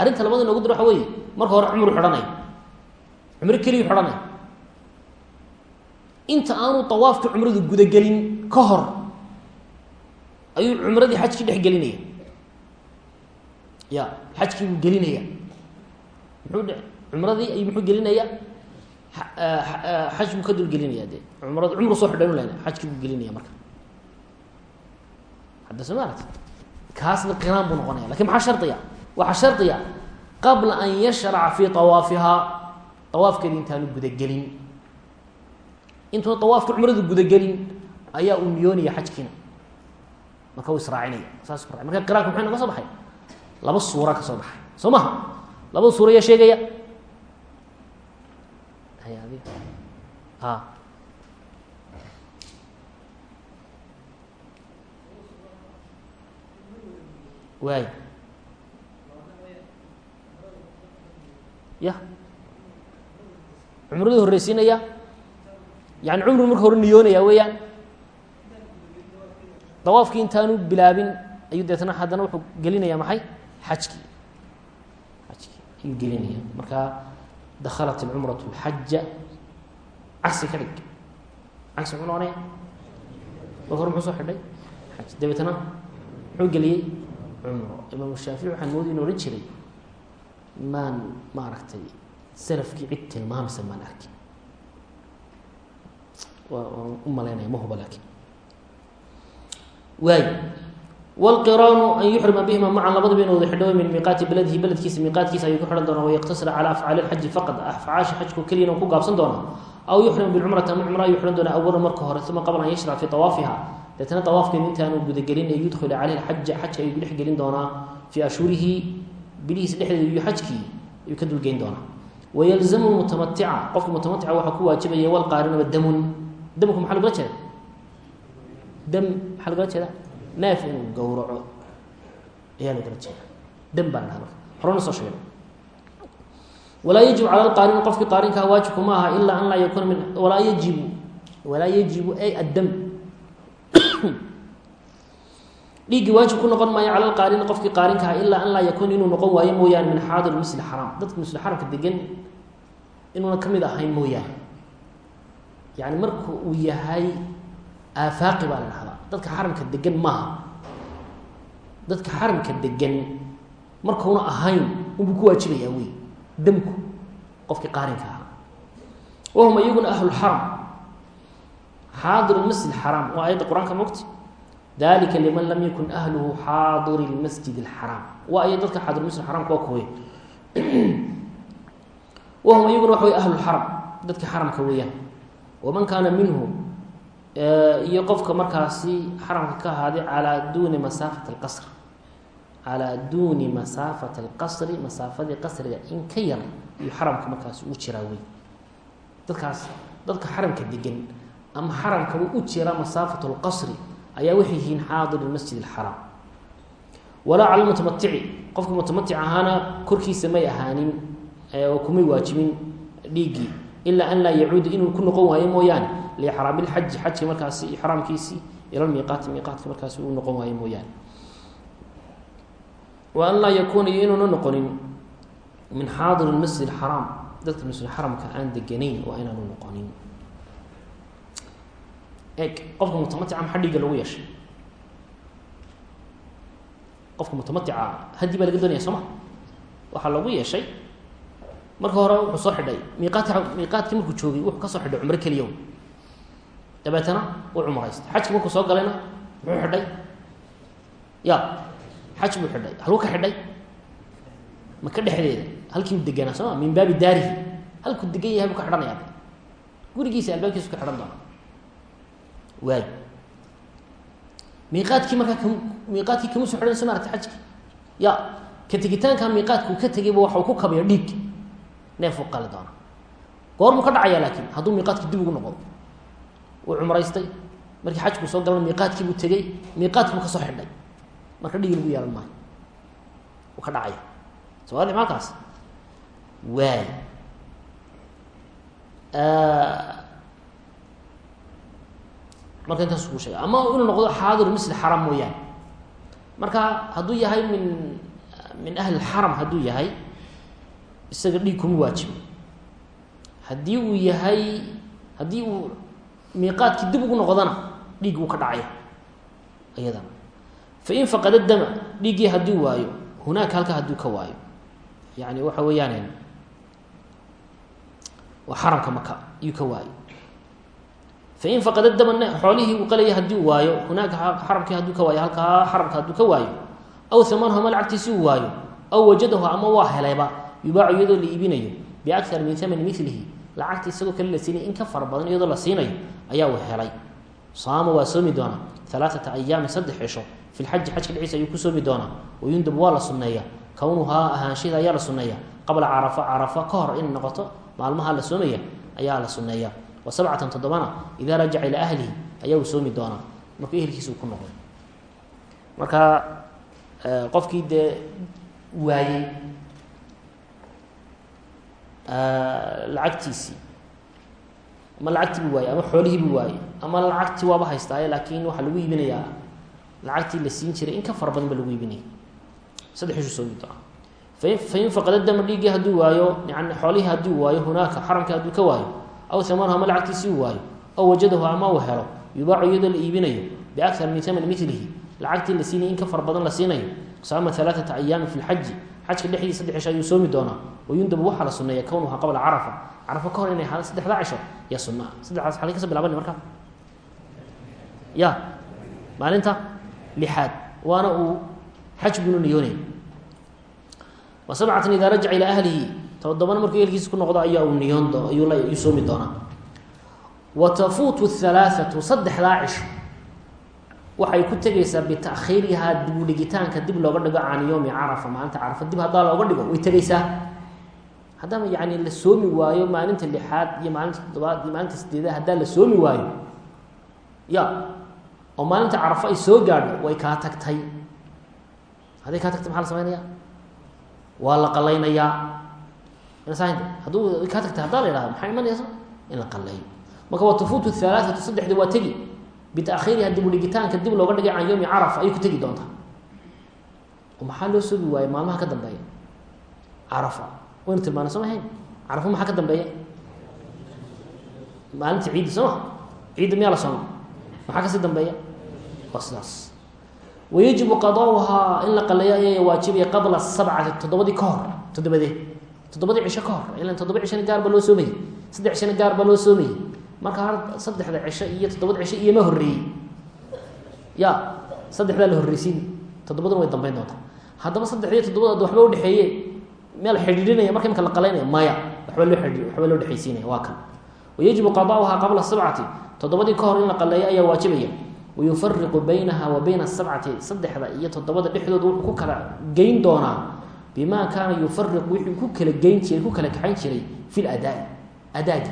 Arrinta labada inagu dir waxa weeye marka hore cumru xidhanay. Cumro keliyu xidhanay. Inta aanu awaafka cumradu gudagelin ka hor ayuu cumradii xajkii dhex gelinaya ya xajkii buu gelinaya. Muxuu cumradii ayuu muxuu gelinaya? Xaj buu ka dul gelinaya de cumrad cumru soo xidhan lena xajkii buu gelinaya marka. Hadda soo kaasna qiraan buu noqonaya laakiin maxaa shardiya? Waxaa shardiya qabla an yashraca fii awaafihaa awaafkeedi intaanu gudagelin. Intuuna awaafka cumradu gudagelin ayaa uu niyoonaya xajkiina marka uu israacinaya saas ku marka qiraanka maxay noga soo baxay laba suura ka soo baxay. Soo maha? Labada suura ayaa sheegaya. Waay. Ya. Cumraduu horreysiinaya. Yani cumru marka hore niyoonaya weeyaan. Dawaafkii intaanu bilaabin ayuu deetna haddana wuxuu gelinaya maxay xajkii xajkii ayuu gelinaya marka dakhalat alcumratu alxaja cagsi ka dhig cagsi muxuu noqonaya marka hore muxuu soo xidhay xaj dabeetna muxuu geliyey cumro imaamu shaafici waxaan moodi inu odhan jiray maan maaragtay salafkii cid tilmaamaysa maan arkin waan u malaynaya ma huba laakin waay wlqiraanu an yuxrima bihima macan labadaba inu wada xidho min miiqaati beledihi beledkiisa miiqaatkiisa ayuu ku xidhan doonaa wayaqtasira calaa afcaali lxaji faqad afcaasha xajku keliyana ku gaabsan doonaa aw yuxrima bilcumrati ama cumra ayuu xidhan doonaa awalan marka hore uma qabla an yashrac fii awaafiha deetna awaafkeeda intaanu gudagelin ee yudkhilu caleyhi xaja xajka ayuu dhex gelin doonaa fii ashhurihi bilihiisa dhexdeeda iyo xajkii ayuu ka dulgeyn doonaa wayalzamu mutamatica qofka mutamatica waxaa ku waajibaya walqaarinaba damun damku maxaa lagula jeeda dam maxaa lagala jeedaa neef inuu gowraco ayaa lagala jeeda dam baa la dhaha marka. Horena soo sheegay. Walaa yajibu cala lqaarin qofkii qaarinkaa waajibku ma aha an laa yakuuna min walaa yajibu walaa yajibu ay addam. Dhiiggii waajib ku noqon maayo cala lqaarini qofkii qaarinkaha ilaa an laa yakuuna inuu noqon waayo mooyaane min xaadir misli xaraam. Dadka misli xaramka degan inuuna ka mid ahayn mooyaane. Yani marka uu yahay aafaaqi baa la dhahdaa dadka xaramka degan maaha. Dadka xaramka degan markauna ahayn unbuu ku waajibayaa wey damku qofkii qaarinka ahaa. Wahum iyaguna ahlulxaram xaadir masjid xaraam. Waa ayadda qur'aanka mogti dalika liman lam yakun ahluhu xaadiri lmasjid اlxaraam waa aya dadka xaadir masjid xaramka waa kuwe wahum iyaguna waxa wey ahlulxaram dadka xaramka weeyaan. Waman kaana minhu iyo qofka markaasi xaramka ka ahaaday calaa duuni masaafati اlqasr calaa duuni masaafati اlqasri masaafadii qasriga in ka yar iyo xaramka markaasi u jiraa wey dadkaas dadka xaramka degan ama xaramkaba u jira masaafat اlqasri ayaa waxay yihiin xaadir masjid اxaraam walaa cala mutamatici qofka mutamatic ahaana korkiisa may ahaanin oo kumay waajibin dhiiggii ilaa an laa yacuuda inuu ku noqon waayo mooyaane lixraamilxaji xajka markaasi ixraamkiisii ila miiqaati miiqaatka markaasi uu noqon waayo mooyaane an laa yakuuna iyo inuuna noqonin min xaadir masjid اxaraam dadka masjid xaramka aan deganayn waa inaanu noqonin eg qofka mutamatica maxaa dhiigga lagu yeeshay qofka mutamatica haddi baa laga doonaya soo ma waxaa lagu yeeshay marka hore wuxuu soo xidhay miiqaadki miiqaadkii markuu joogay wuxuu ka soo xidhay cumro keliya dabeetana uu cumraystay xajki markuu soo galayna muxuu xidhay? Ya xaj buu xidhay. Haluu ka xidhay? Maka dhexdeeda halkii u deganaa soo ma? Min baabi daarihi. Halkuu degan yahay buu ka xidhanaya gurigiisa albaabkiisu ka xidhan doona waay miiqaadkii markaa k miiqaadkii kama soo xidhan soo maarata xajki ya ka tegitaanka miiqaadku ka tegayba waxau ku kabaya dhiig. Neefuu qali doona goormuu ka dhacaya laakiin hadduu miiqaadkii dib ugu noqdo wuu cumraystay markii xajkuu soo galana miiqaadkii buu tegey. Miiqaadkii buu ka soo xidhay marka dhigi lagu yeelan maayo. Wuu ka dhacaya. Sowaadix maalkaas waay. Marka intaas kuu sheegay. Ama inuu noqdo xaadir misl xaram mooyaane. Marka hadduu yahay min min ahli lxaram hadduu yahay isaga dhiig kuma waajibo haddii uu yahay haddii uu miiqaadkii dib ugu noqdona dhiig wuu ka dhacaya iyadana fain faqada dama dhiiggii haddii waayo hunaaka halka hadduu ka waayo. Yani waxa weeyaan waa xaramka maka iyuu ka waayo fain faqada dama xoolihii uu qalaya haddii waayo hunaaka xaramkii hadduu ka waayo halkaa xaramka hadduu ka waayo aw hamanhu ama waayo aw wajadahu ama waa helayba yubaacu iyadoo la iibinayo biakar min amani milihi lacagta isagoo kale la siinay in ka fara badan iyadoo la siinayo ayaa uu helay. Saama waa soomi doonaa. Alaaata ayaamin saddex cisho fi lxaji xajka dhiciisa ayuu ku soomi doonaa. Wayundab waa la sunneeya kownuhaa ahaanshaheeda ayaa la sunneeya qabla carafa carafa ka hor inay noqoto maalmaha la soomaya ayaa la sunneeya wa sabcatan toddobana idaa rajaca ilaa ahlihi ayaa uu soomi doonaa. Markuu ehelkiisa uu ku noqdo marka qofkii dee waayey lacagtiisii ama lacagtii buu waayey ama xoolihii buu waayey. Ama lacagtii waaba haystaaye laakiin waxaa lagu iibinayaa. Lacagtii la siin jiray in ka fara badan ba lagu iibinaya saddexishu doona fain fain dama dhiiggii hadduu waayo yani xoolihii haddii uu waayo hunaaka xaramkii hadduu ka waayo aw hamanhu ama lacagtiisii uu waayo aw wajadahu ama uu helo yubaacu iyadoo la iibinayo biakar min amani milihi lacagtii la siinaya in ka fara badan la siinayo saama alaaata ayaamin fi lxaji xajka dhexdii saddex cisho ayuu soomi doonaa wayundabu waxaa la sunneeya kownuha qabla carafa. Carafa ka hor inay ahaada saddexdaa cisho yaa sunaa saddexdaas xalay ka soo bilabani marka ya maalinta lixaad waana uu xaj bunu niyoonay wa sabcatan idaa rajaca ilaa ahlihi todobana markuu ehelkiisa ku noqdo ayaa uu niyoon ayuu soomi doonaa. Wa tafuutu halaaatu saddexdaa cisho waxay ku tegaysaa bitakhiirihaa dibudhigitaanka dib looga dhigo can yowmi carafa. Maalinta carafa dib haddaa looga dhigo way tegaysaa. Haddaba yani la soomi waayo maalinta lixaad iyo maalinta toddobaad iyo maalinta sideedaad haddaa la soomi waayo ya oo maalinta carafo ay soo gaadho way kaa tagtay. Hadday kaa tagtay maxaa la sameynaya waa la qalaynayaa hadduu kaa tagtay haddaa la yhahdo maxaa imanaysa in la qaleeyo marka waa tufuutu halaaatu saddexdi waa tegi bitaakhiriha dib udhigitaanka dib looga dhigay can yowmi carafa ayay ku tegi doontaa oo maxaa loo soogi waaye maalmaha ka dambeeya carafa waynu tilmaanay soo mahayn carafo maxaa ka dambeeya maalinta ciidda soo ciidda miyaa la sooma maxaa ka sii dambeeya waa sidaas wayajibu qadauhaa in la qaleeyo ayaa waajibaya qabla sabcati toddobadii ka hor toddobadee toddobadii cisho ka hor ilan toddoba cishana gaar baa loo soomayey saddex cishana gaar baa loo soomayey marka saddexda cisho iyo toddobada cisho iyoma horreeyey. Ya saddexdaa la horreysiin. Toddobaduna way dambeyn doontaa. Haddaba saddex iyo toddobada ad waxba udhexeeye meel xidhiidhinaya marka imika la qalaynaya maya. Waxba loo xidhi waxba loo dhexaysiinaya waa kan. Wayajibu qadauhaa qabla sabcati toddobadii ka hor in la qaleeyo ayaa waajibaya. Wayufariqu baynaha wa bayna asabcati saddexda iyo toddobada dhexdooda wuxuu ku kala geyn doonaa bimaa kaana yufariqu wixii ku kala geyn jiray ku kala kaxayn jiray fi ladaai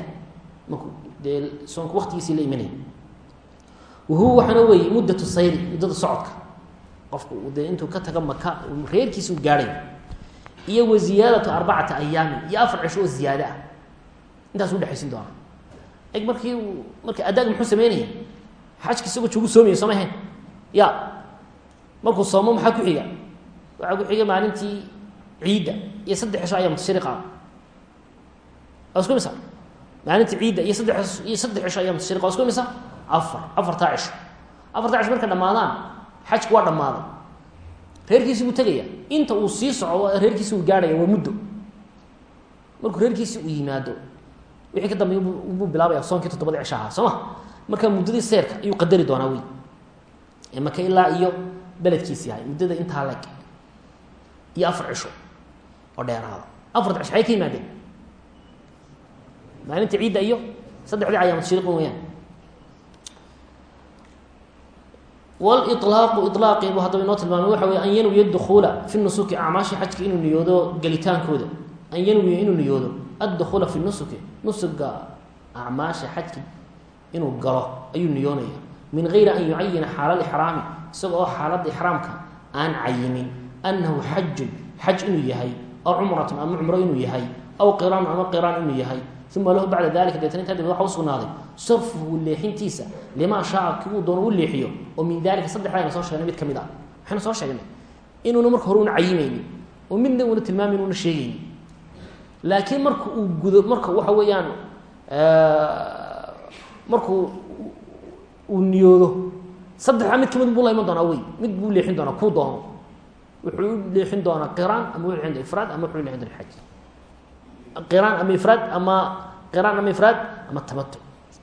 marku dee soonka waktigiisii la imanaya wahuwa waxaana weeye muddatu sayri muddada socodka. Qofku dee intuu ka tago maka reerkiisa u gaadhay. Iyo wa ziyaadatu arbacati ayaamin iyo afar cisho oo ziyaado ah. Intaas udhexaysin doonaa eg markii marka adaag muxuu sameynaya xajka isagoo joogu soomaya sooma ahayn? Ya. Markuu soomo maxaa ku xiga? Waxaa ku xiga maalintii ciidda iyo saddex cisho ayaa mutashriqa waa isku misa maalintii ciidda iyo saddex iyo saddex cisho ayaa mutashriqa waa isku misa afar. Afartaa cisho afartaa cisho marka dhamaadaan xajku waa dhammaaday reerkiisi buu tegaya. Inta uu sii soco reerkiisi uu gaadhaya waa muddo. Markuu reerkiisi uu yimaado wixii ka dambeey buu bilaabaya soonkii toddobada cisho ahaa soo ma? Marka muddadii seerka ayuu qadari doonaa wey ee maka ilaa iyo beledkiisi yahay muddada intaa leg iyo afar cisho oo dheeraada. Afarta cisho ka yimaadeen maalinta ciidda iyo saddexdii cayaamat shiriqin weyaan waliطlaaqu ilaaqi buu haddaba inoo tilmaamay waxa wey an yanwiya dukuula fi nusuki acmaashi xajka inuu niyoodo gelitaankooda. An yanwiya inuu niyoodo addukuula fi nusuki nusuga acmaasha xajka inuu galo ayuu niyoonaya min gayri an yucayina xaala ixraami isaga oo xaaladda ixraamka aan cayinin annahu xajun xaj inuu yahay aw cumratun ama cumro inuu yahay aw qiraanun ama qiraan inuu yahay uma lahu bacda dalika deetna intaa dibad waxa u sugnaaday sarfuhu leexintiisa limaa shaaa kii uu doono u leexiyo oo min dalika saddexda ayna soo sheegnay mid ka mid ah waxaynu soo sheegnay inuuna marka hore una cayimaynin oo midna una tilmaamin una sheegaynin laakiin marka uu gudo marka waxa weeyaan markuu uu niyoodo saddexdaa mid ka mid buu la iman doonaa mid buu leexin doonaa doono wuxuu leexin doonaa qiraan ama wuxuu leexin doona ifraad ama wuxuu leexin doona xaj qiraan ama ifraad ama qiraan ama ifraad ama tamatu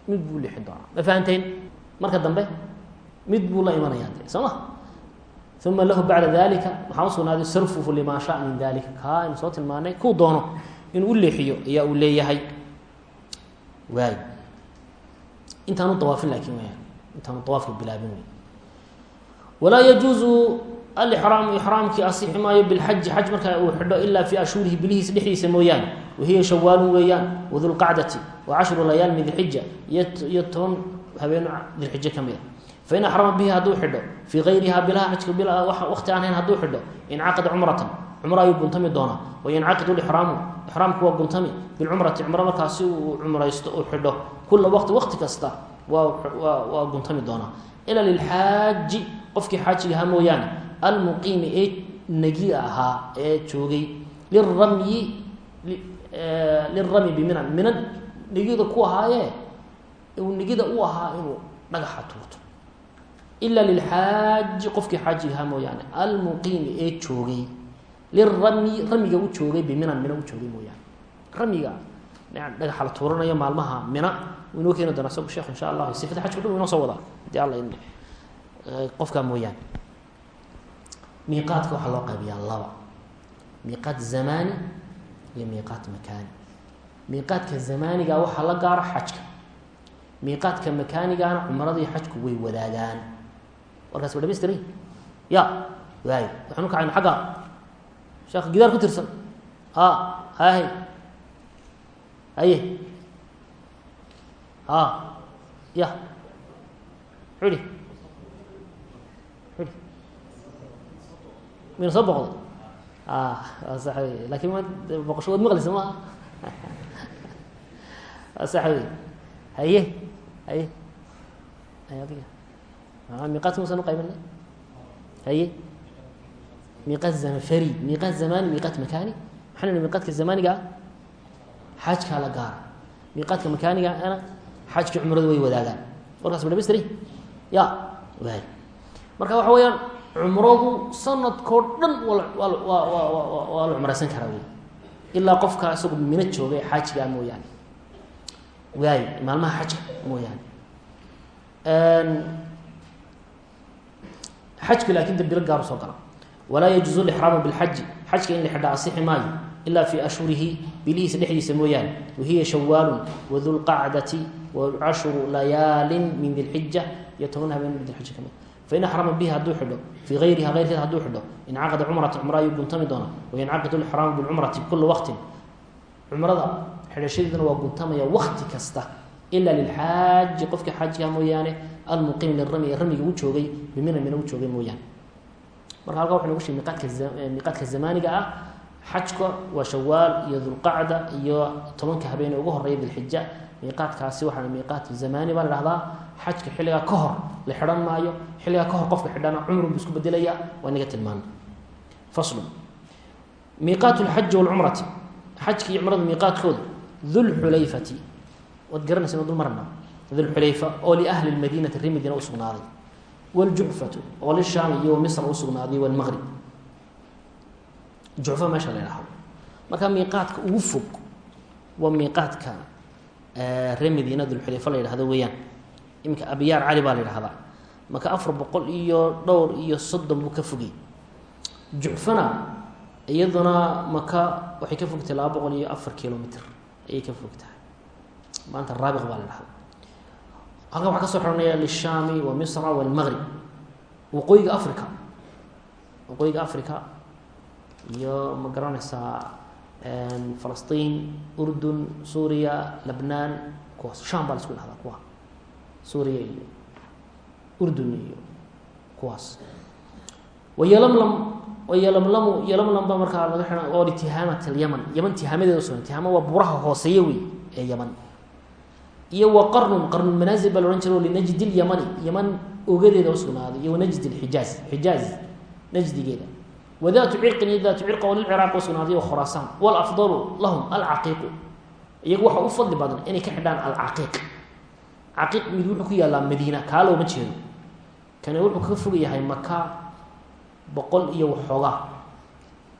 mid buu leexin doonaa ma fahanteen marka dambe mid buu la imanayaa de soo ma? Uma lahu bacda dalika waxaa usugnaaday sarfuhu shaa min dalika kaa aynu soo tilmaanay kuu doono inuu u leexiyo ayaa uu leeyahay. Waay. Intaanu dawaafin laakin weyaan intaanu dawaafka bilaabin wey walaa yajuuzu alixraamu ixraamkii asixi maayo bilxaji xaj markaa uu xidho ilaa fii ashhurihi bilihiisa dhexdiisa mooyaane wahiya shawaalun weeyaan wadulqacdati wa cashru layaal min dilxija iyo toban habeeno dilxijo ka mida fain axrama bihi hadduu xidho fii gayriha bilaha xajka waqti aan hayn hadduu xidho incaqada cumratan cumro ayuu guntami doonaa wayancaqidu lixraamu ixraamku waa guntami bilcumrati cumro markaasi uu cumraysto uu xidho kula waqti waqti kasta waa guntami doonaa ila lilxaaji qofkii xaajigahaa mooyaane almuqiimi ee negiga ahaa ee joogay liramyi lilramyi biminan minan negida ku ahaayee uu negida u ahaa inuu dhagaxa tuurto. Ila lilxaaji qofkii xaajigahaa mooyaane. Almuqiimi ee joogay. Liramyi ramyiga u joogay biminan mina u joogay mooyaane. Ramyiga dhagaxa la tuuranayo maalmaha mina uu inoo keeni doona isagu sheekh insha allah sifada xajka dhan inoo soo wadaa haddii alla in qofkaa mooyaane. Miiqaadka waxaa loo qaybiyaa laba. Miiqaat zamani iyo miiqaat makaani. Miiqaadka zamaaniga waxaa la gaara xajka. Miiqaadka makaanigana cumradii xajku way wadaagaan warkaas wa dhamaystiray ya waay waxaanu kacayna xagga sheekh gidaar ku tirsan. A hahe haye. A ya. Culi culi mayna soo boqday laakiin ma boqosho waad maqleysa maaha waa sax wey haye. Haye hay adiga miiqaadka musan uqaybina haye. Miiqaat zamafari miiqaat zamani miiqaat makani maxaa nihi miiqaadka zamaniga xajkaa la gaara miiqaadka makaaniga ana xajkii cumradu way wadaagaan. Warkaas ma dhamastiri ya waay marka waxa weeyaan cumradu sanadkao dhan waa la cumraysan karaa wey ilaa qofka isagu mino jooga ee xaajigaa mooyaane. Waay maalmaha xajka mooyaane. Xajku laakin dambilo gaaru soo gala. Walaa yajuuzu lixraamu bilxaji xajka in la asixi maayo ila fi ashhurihi bilihiisa dhexdiisa mooyaane. Wahiya shawaalu wadulqacdati wacashru layaalin min dilxija iyo toban habeen min dilxija ka mid fain axrama bihi hadduu xidho fii ayriha eyrkeed haduu xidho incaqada cumrata cumra ayuu guntami doonaa wayancaqidu lixraamu bilcumrati kula waqtin cumrada xidhashadeeduna waa guntamaya wakti kasta ila lilxaaji qofkii xaajiga mooyaane almuqiim lirami ee ramiga u joogay bimina mina u joogay mooyaane marka halkaa wuxu nagu shegay miqaadka miiqaadka zamaaniga ah xajka waa shawaal iyo dulqacda iyo tobanka habeen ugu horreeya dilxija miiqaadkaasi waxaa miiqaat zamani baa la dhahdaa xajka xilligaa ka hor la xidhan maayo xilligaa ka hor qofka xidhana cumrun bu isku bedelaya waa inaga tilmaana faslu. Miiqaat lxaji walcumrati xajka iyo cumrada miiqaadkooda. Dulxulayfati waad garanaysa dul marna dulxulayfa oo liahli lmadiinati ree madiina usugnaaday wljucfatu oo lishaami iyo misr usugnaaday walmaqrib jucfa meesha la ydhahdo marka miiqaadka ugu fog waa miiqaadka ree madiina dulxulayfa la yidhahdo weeyaan iminka abyaar cali baa la yidhahdaa marka afar boqol iyo dhowr iyo soddon buu ka fogay. Jucfana iyaduna maka waxay ka fogtahay laba boqol iyo afar kilomitr ayay ka fog maanta raabiq baa la dhahda halkan waxaa ka soo xidhanaya lishaami wa misra walmaqrib waqooyiga africa waqooyiga africa iyo ma garanaysaa falastiin urdun suuriya lebnaan kuwaas sham baa la isku dhahdaa kuwa suuriya iyo urdun iyo kuwaas. Wayolamlam wayolamlamu yolamlam baa markaa laga xidhan oo litihaamat alyaman. Yaman tihaamadeeda sugan tihaama waa buraha hooseeya wey ee yaman. Iyo wa qarnun qarnulmanaazil baa la ohan jira lyamani yaman ogadeeda usugnaaday iyo wanajdi lxijaaz xijaaz najdigeeda. Wadaatu cirqin iyo daatu cirqa oo lilciraaq usugnaaday o khuraasaan walafdalu lahum alcaqiiqu iyagu waxa u fadli badan inay ka xidhaan alcaqiiq caqiiq mid wuxuu ku yaallaa madiina kaa looma jeedo. Kani wuxuu ka fog yahay maka boqol iyo waxoogaa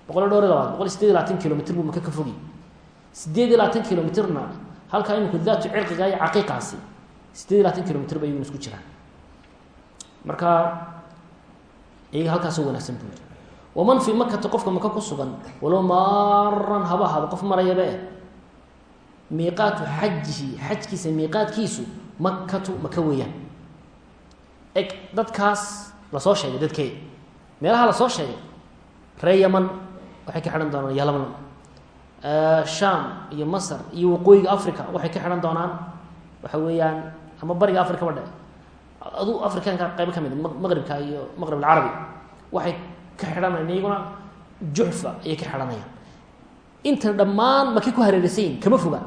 boqol iyo dhowr iyo labaad boqol iyo sideed iyo labaatan kilomitr buu maka ka fogy sideed iyo labaatan kilomitrna halkaa iminku daatu cirqiga iyo caqiiqaasi sideed iyo labaatan kilomitr ba iyaguna isku jiraan. Marka iyaga halkaasoo wanaagsan buu yiri waman fii makata qofka maka ku sugan walow maaran haba ahaba qof marayaba eh miiqaatu xajihi xajkiisa miiqaadkiisu makatu maka weeyaan. Eg dadkaas la soo sheegay dadkeeda meelaha la soo sheegay ree yaman waxay ka xidhan doonaan yalamlam sham iyo masr iyo waqooyiga africa waxay ka xidhan doonaan. Waxa weeyaan ama bariga africa ba dhe adu africanka qaybo ka mid maqribka iyo maqrib alcarabi waxay ka xidhanayaan iyaguna juxfa ayay ka xidhanayaan. Inta dhammaan maki ku hareeraysayin kama foga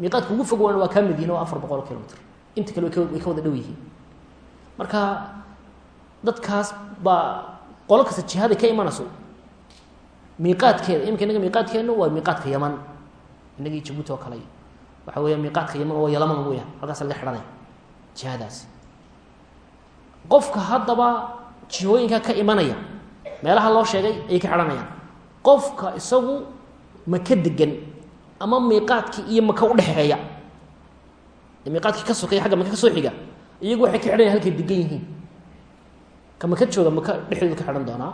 miiqaadka ugu fog waa kaa madiina waa afar boqol kilomitr inta kale way ka wada dhow yihiin. Marka dadkaas baa qolo kasta jihaday ka imanayso. Miiqaadkeeda iminka inaga miiqaadkeenu waa miiqaadka yaman. Inagii jabuuti oo kale. Waxa weya miiqaadka yaman waa yalaman weya halkaas laga xidhanaya jihadaasi qofka haddaba jihooyinka ka imanaya meelaha loo sheegay ayay ka xidhanayaan. Qofka isagu maka degan ama miiqaadkii iyo maka udhexeeya miiqaadkii ka sokaya agga maka ka soo xiga iyagu waxay ka xidhanaya halkay degan yihiin. Ka maka jooga maka dhexdooda ka xidhan doonaa?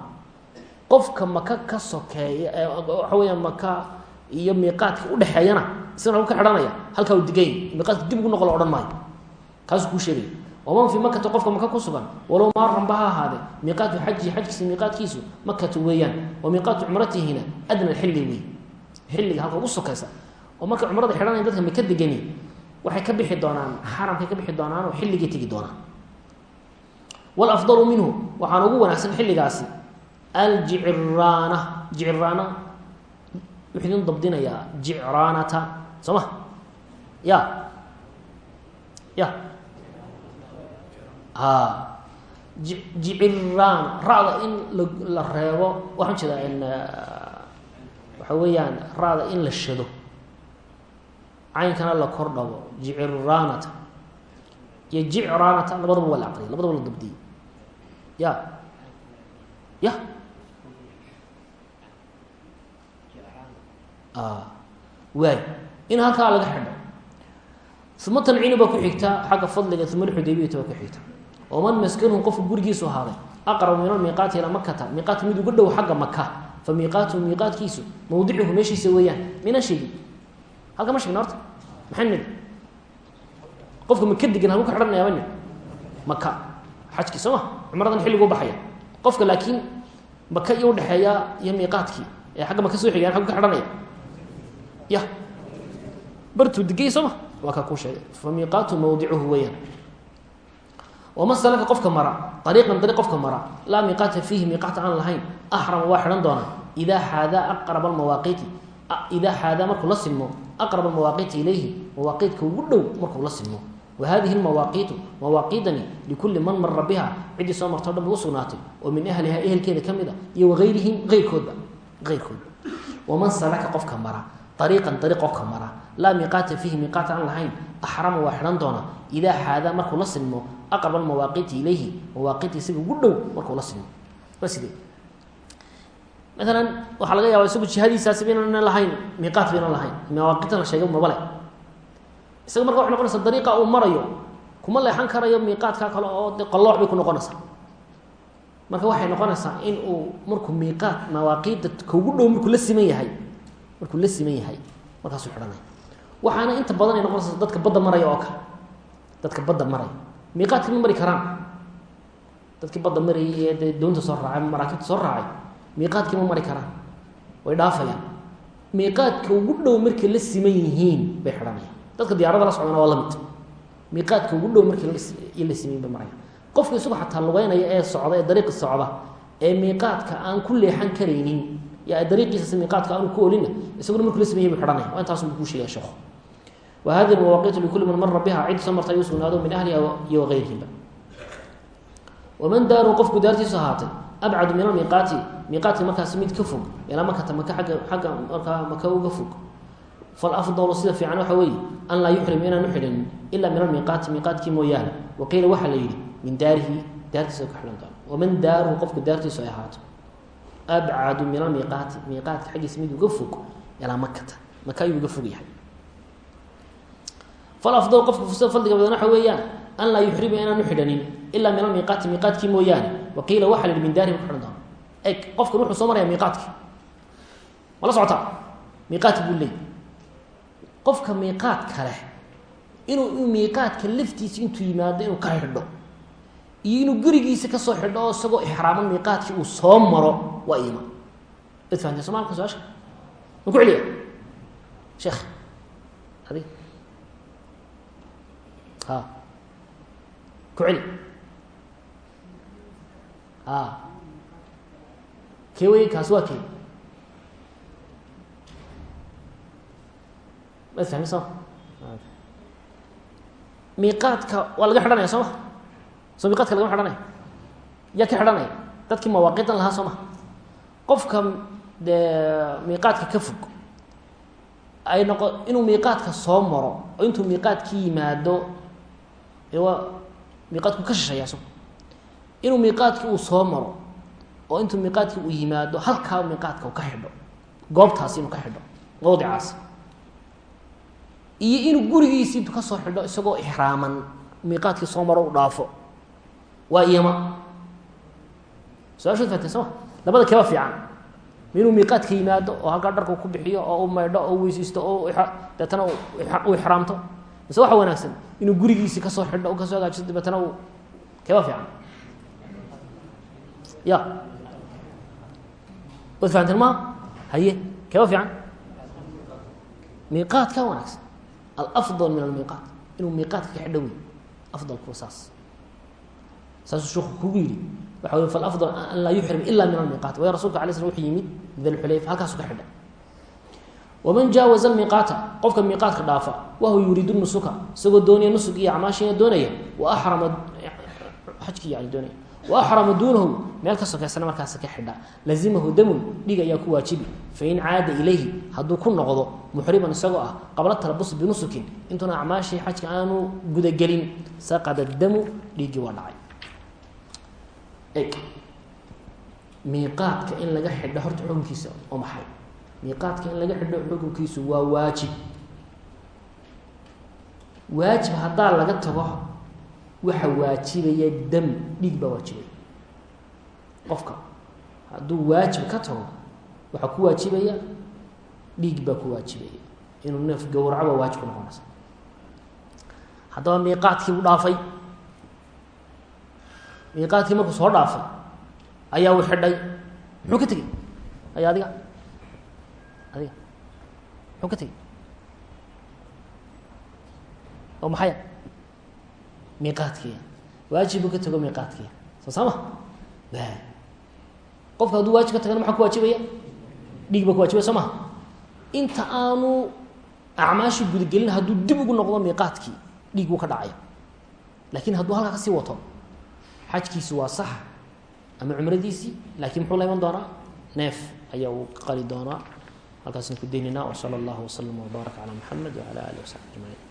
Qofka maka ka sokeeya waxa weya maka iyo miiqaadka udhexeeyana isagana u ka xidhanaya halkaa u degan yahi miiqaadka dib ugu noqo odhan maayo. Kaasuu kuu sheegaya waman fii makata qofka maka ku sugan walow maaranba ha ahaade miiqaatu xajihi xajkiisa miiqaadkiisu makatu weeyaan. Wa miiqaatu cumratihina adna xilli wey xilliga halka ugu sokaysa oo markay cumrada xidhanaya dadka maka degani waxay ka bixi doonaan xaramkay ka bixi doonaan oo xilligay tegi doonaan. Walafdalu minhu waxaana ugu wanaagsan xilligaasi. Aljiciraana jiciraana wuxuu idin dabdinayaa jicraanata soo ma? Ya. Ya. A ji jiciraan ra-da in la reebo waxaan jeedaa waxa weeyaan ra-da in la shado caynkana la kor dhabo jiciraanata iyo jicraanata labadaba waa la labadaba la dabdiyey ya. Ya. Waay. In halkaa laga xidho. Uma tanciini baa ku xigta xagga fadliga uma xudaybiyata baa ku xigta. Oman maskanuhu qofku gurigiisu ahaaday aqrabu min almiiqaati ilaa makata miiqaadka mid uga dhow xagga maka fa miiqaatuhu miiqaadkiisu mawdicuhu meeshiisa weeyaan mina sheegin halka ma sheegna horta? Maxay nidhi qofka maka halku ka xidhanaya ma nidhi maka xajkii soo ma? Baxaya. Qofka laakiin maka iyo udhexeeya iyo miiqaadkii. Ee xagga maka soo xigayaan xaggu ka xidhanaya ya. Bartuu degay soo ma? Waa kaa kuu sheegay. Fa waman salaka qofka mara ariiqan ariiq qofka mara laa miiqaata fiihi miiqaata aan lahayn axrama waa xidhan doonaa. Idaa xaadaa aqraba almawaaqiiti idaa xaadaa markuu la silmo aqrab almawaaqiiti ilayhi mawaaqiidka ugu dhow markuu la silmo wa hadihi lmawaaqiitu mawaaqiidani likulli man mara biha ciddii soo martao dhan bay usugnaatay oo min ahliha ehelkeeda ka mid a iyo wahayrihim eyrkoodba eyrkoodba waman salaka qofka mara ariiqan ariiq qofka mara laa miiqaata fiihi miiqaat aan lahayn axrama waa xidhan doona idaa xaadaa markuu la silmo aqrab sidee maalan waxaa laga yaaba isagu jihadiisaasi baynan lahayn miiqaat baynan lahayn. Mawaaqiidtan la sheegay mabale isaga marka waxay noqonaysa dariiqa uu marayo kuma leexan karayo miiqaadka kale oo de qallooc bay ku noqonaysaa marka waxay noqonaysaa in uu markuu miiqaat mawaaqiidda kaugu dhow markuu la siman yahay markuu la siman yahay markaasuu xidhanaya waxaana inta badan ay noqonaysa dadka badda maraya oo kale. Dadka badda maraya miiqaadka ma mari karaan. Dadkii badda marayay ee doonta soo raacay maraakiibta soo raacay miiqaadkii ma mari karaan way dhaafayaan. Miiqaadka ugu dhow markay la siman yihiin bay xidhanayaan. Dadka diyaarada la socdana waa la mid. Miiqaadka ugu dhow markii la siman bay marayaan. Qofka isagu xataa lugeynaya ee socda ee dariiqi socda ee miiqaadka aan ku leexan karaynin ya dariiqiisas miiqaadka aanu ku olina isaguna markuu la siman yahay bu waa intaasun kuu sheegaya sheekhu wa hadihi mawaaqiitu likulli man mara biha cid soo marta ayuu sugnaado min ahliha iyo wagayrihimba waman daaruu abcadu min almiiqaati miiqaadka markaasi mid ka fog ilaa makata maka agga xagga markaa maka uga fog falafdalu sida fiican waxa weeye an laa yuxrim inaanu xidhanin ila min almiiqaati miiqaadkii mooyaane wa qiila waxaa la yidhi min daarihi daartiisa ka xidhan doono waman daaruhu qofku daartiisu ay ahaato abcadu min almiiqaati miiqaadka xaggiisa mid uga fog ilaa makata maka uga fog yahay falafdal qofka fursada fadliga badan waxa weeyaan an laa yuxrima inaanu xidhanin ilaa min almiiqaati miiqaadkii mooyaane wa qiila waxa la yihi min daarihi ku xidhan doono eg qofkan wuxuu soo maraya miiqaadki ma la socotaa? Miiqaadki buu leey qofka miiqaad kale inuu in miiqaadka laftiisa intuu yimaado inuu ka xidho iyo inuu gurigiisa ka soo xidho oo isagoo ixraaman miiqaadkii uu soo maro waa ima ad fahamtee somalka su'aasha ma ku celiya sheekh adig ha. Ku celi a kee wey kaasi waa kee maad fahmi soo miiqaadka waa laga xidhanaya soo ma soo miiqaadka lagama xidhanaya yaa ka xidhanaya dadkii mawaaqiidan lahaa soo ma qofka dee miiqaadka ka fog ay noqo inuu miiqaadka soo maro oo intuu miiqaadkii yimaado ee waa miiqaadku ka shisheeyaa soo inuu miiqaadkii uu soo maro oo intuu miiqaadkii uu yimaado halkaa miiqaadka ka xidho. Goobtaasi inuu ka xidho mawdicaasi iyo inuu gurigiisi intuu ka soo xidho isagoo ixraaman miiqaadkii soo maro u dhaafo. Waa iyama. Su'aashood fahtee soo labada keeba fiican. Inuu miiqaadka yimaado oo halkaa dharka ku bixiyo oo u maydho oo weyseysto oo deetana u ixraamto. Mise waxa wanaagsan inuu gurigiisi ka soo xidho ka soo hagaajisto dabeetana uu keeba fiican ya waad fahamteen maa? Haye keeba fiican. Miiqaadka wanaagsan. Alafdal min almiiqaat inuu miiqaadka ka xidho wey afdalkuwa saas. Saasuu sheeku kugu yidhi. Waxa wey falafdal an laa yuxrim ila min almiiqaat waayo rasulka alay slam wuxuu yimid dalxulayfa halkaasu ka xidha. Waman jaawaza almiiqaata qofka miiqaatka dhaafa wahuwa yuriidu nusuka isagoo doonaya nusug iyo acmaashiina doonaya wa axrama xajkii yani doonaya wa axrama duunahu meel ka sokeysana markaas ka xidha. Lazimahu damun dhig ayaa ku waajibi. Fain caada ilayhi hadduu ku noqdo muxriman isagoo ah qabla talabus binusukin intuuna acmaashii xajka aanu gudagelin saqada damu dhiiggii waa dhacay. Miiqaadka in laga xidho horta xukunkiisa oo maxay? Miiqaadka in laga xidho xukunkiisu waa waajib. Waajib haddaa laga tago waxa waajibaya dam dhiig baa waajibaya qofka hadduu waajib ka tago waxaa ku waajibaya dhiig baa ku waajibaya. Inuu neef gowraco waajib ku noqonaysa. Haddaba miiqaadkii u dhaafay miiqaadkii markuu soo dhaafay ayaa uu xidhay muxuu ka tegey? Aya adiga adiga muxuu ka tegey? Oo maxaya miiqaadkiia waajib buu ka tego miiqaadkiia soo saama? Wa qofka hadduu waajib ka tagana maxaa ku waajibaya? Dhiig ku waajibaya soo inta aanu acmaashii gudagelin hadduu dib ugu noqdo miiqaadkii dhiig buu ka dhacaya. Laakiin hadduu halkaa ka sii wato xajkiisu waa sax ama cumradiisii laakiin muxuu la iman neef ayaa uu qali doonaa. Halkaasn ku daynayna wsala allahu waslama wbaaraka calaa muxamed wacala alih wasaxbi ajmaciin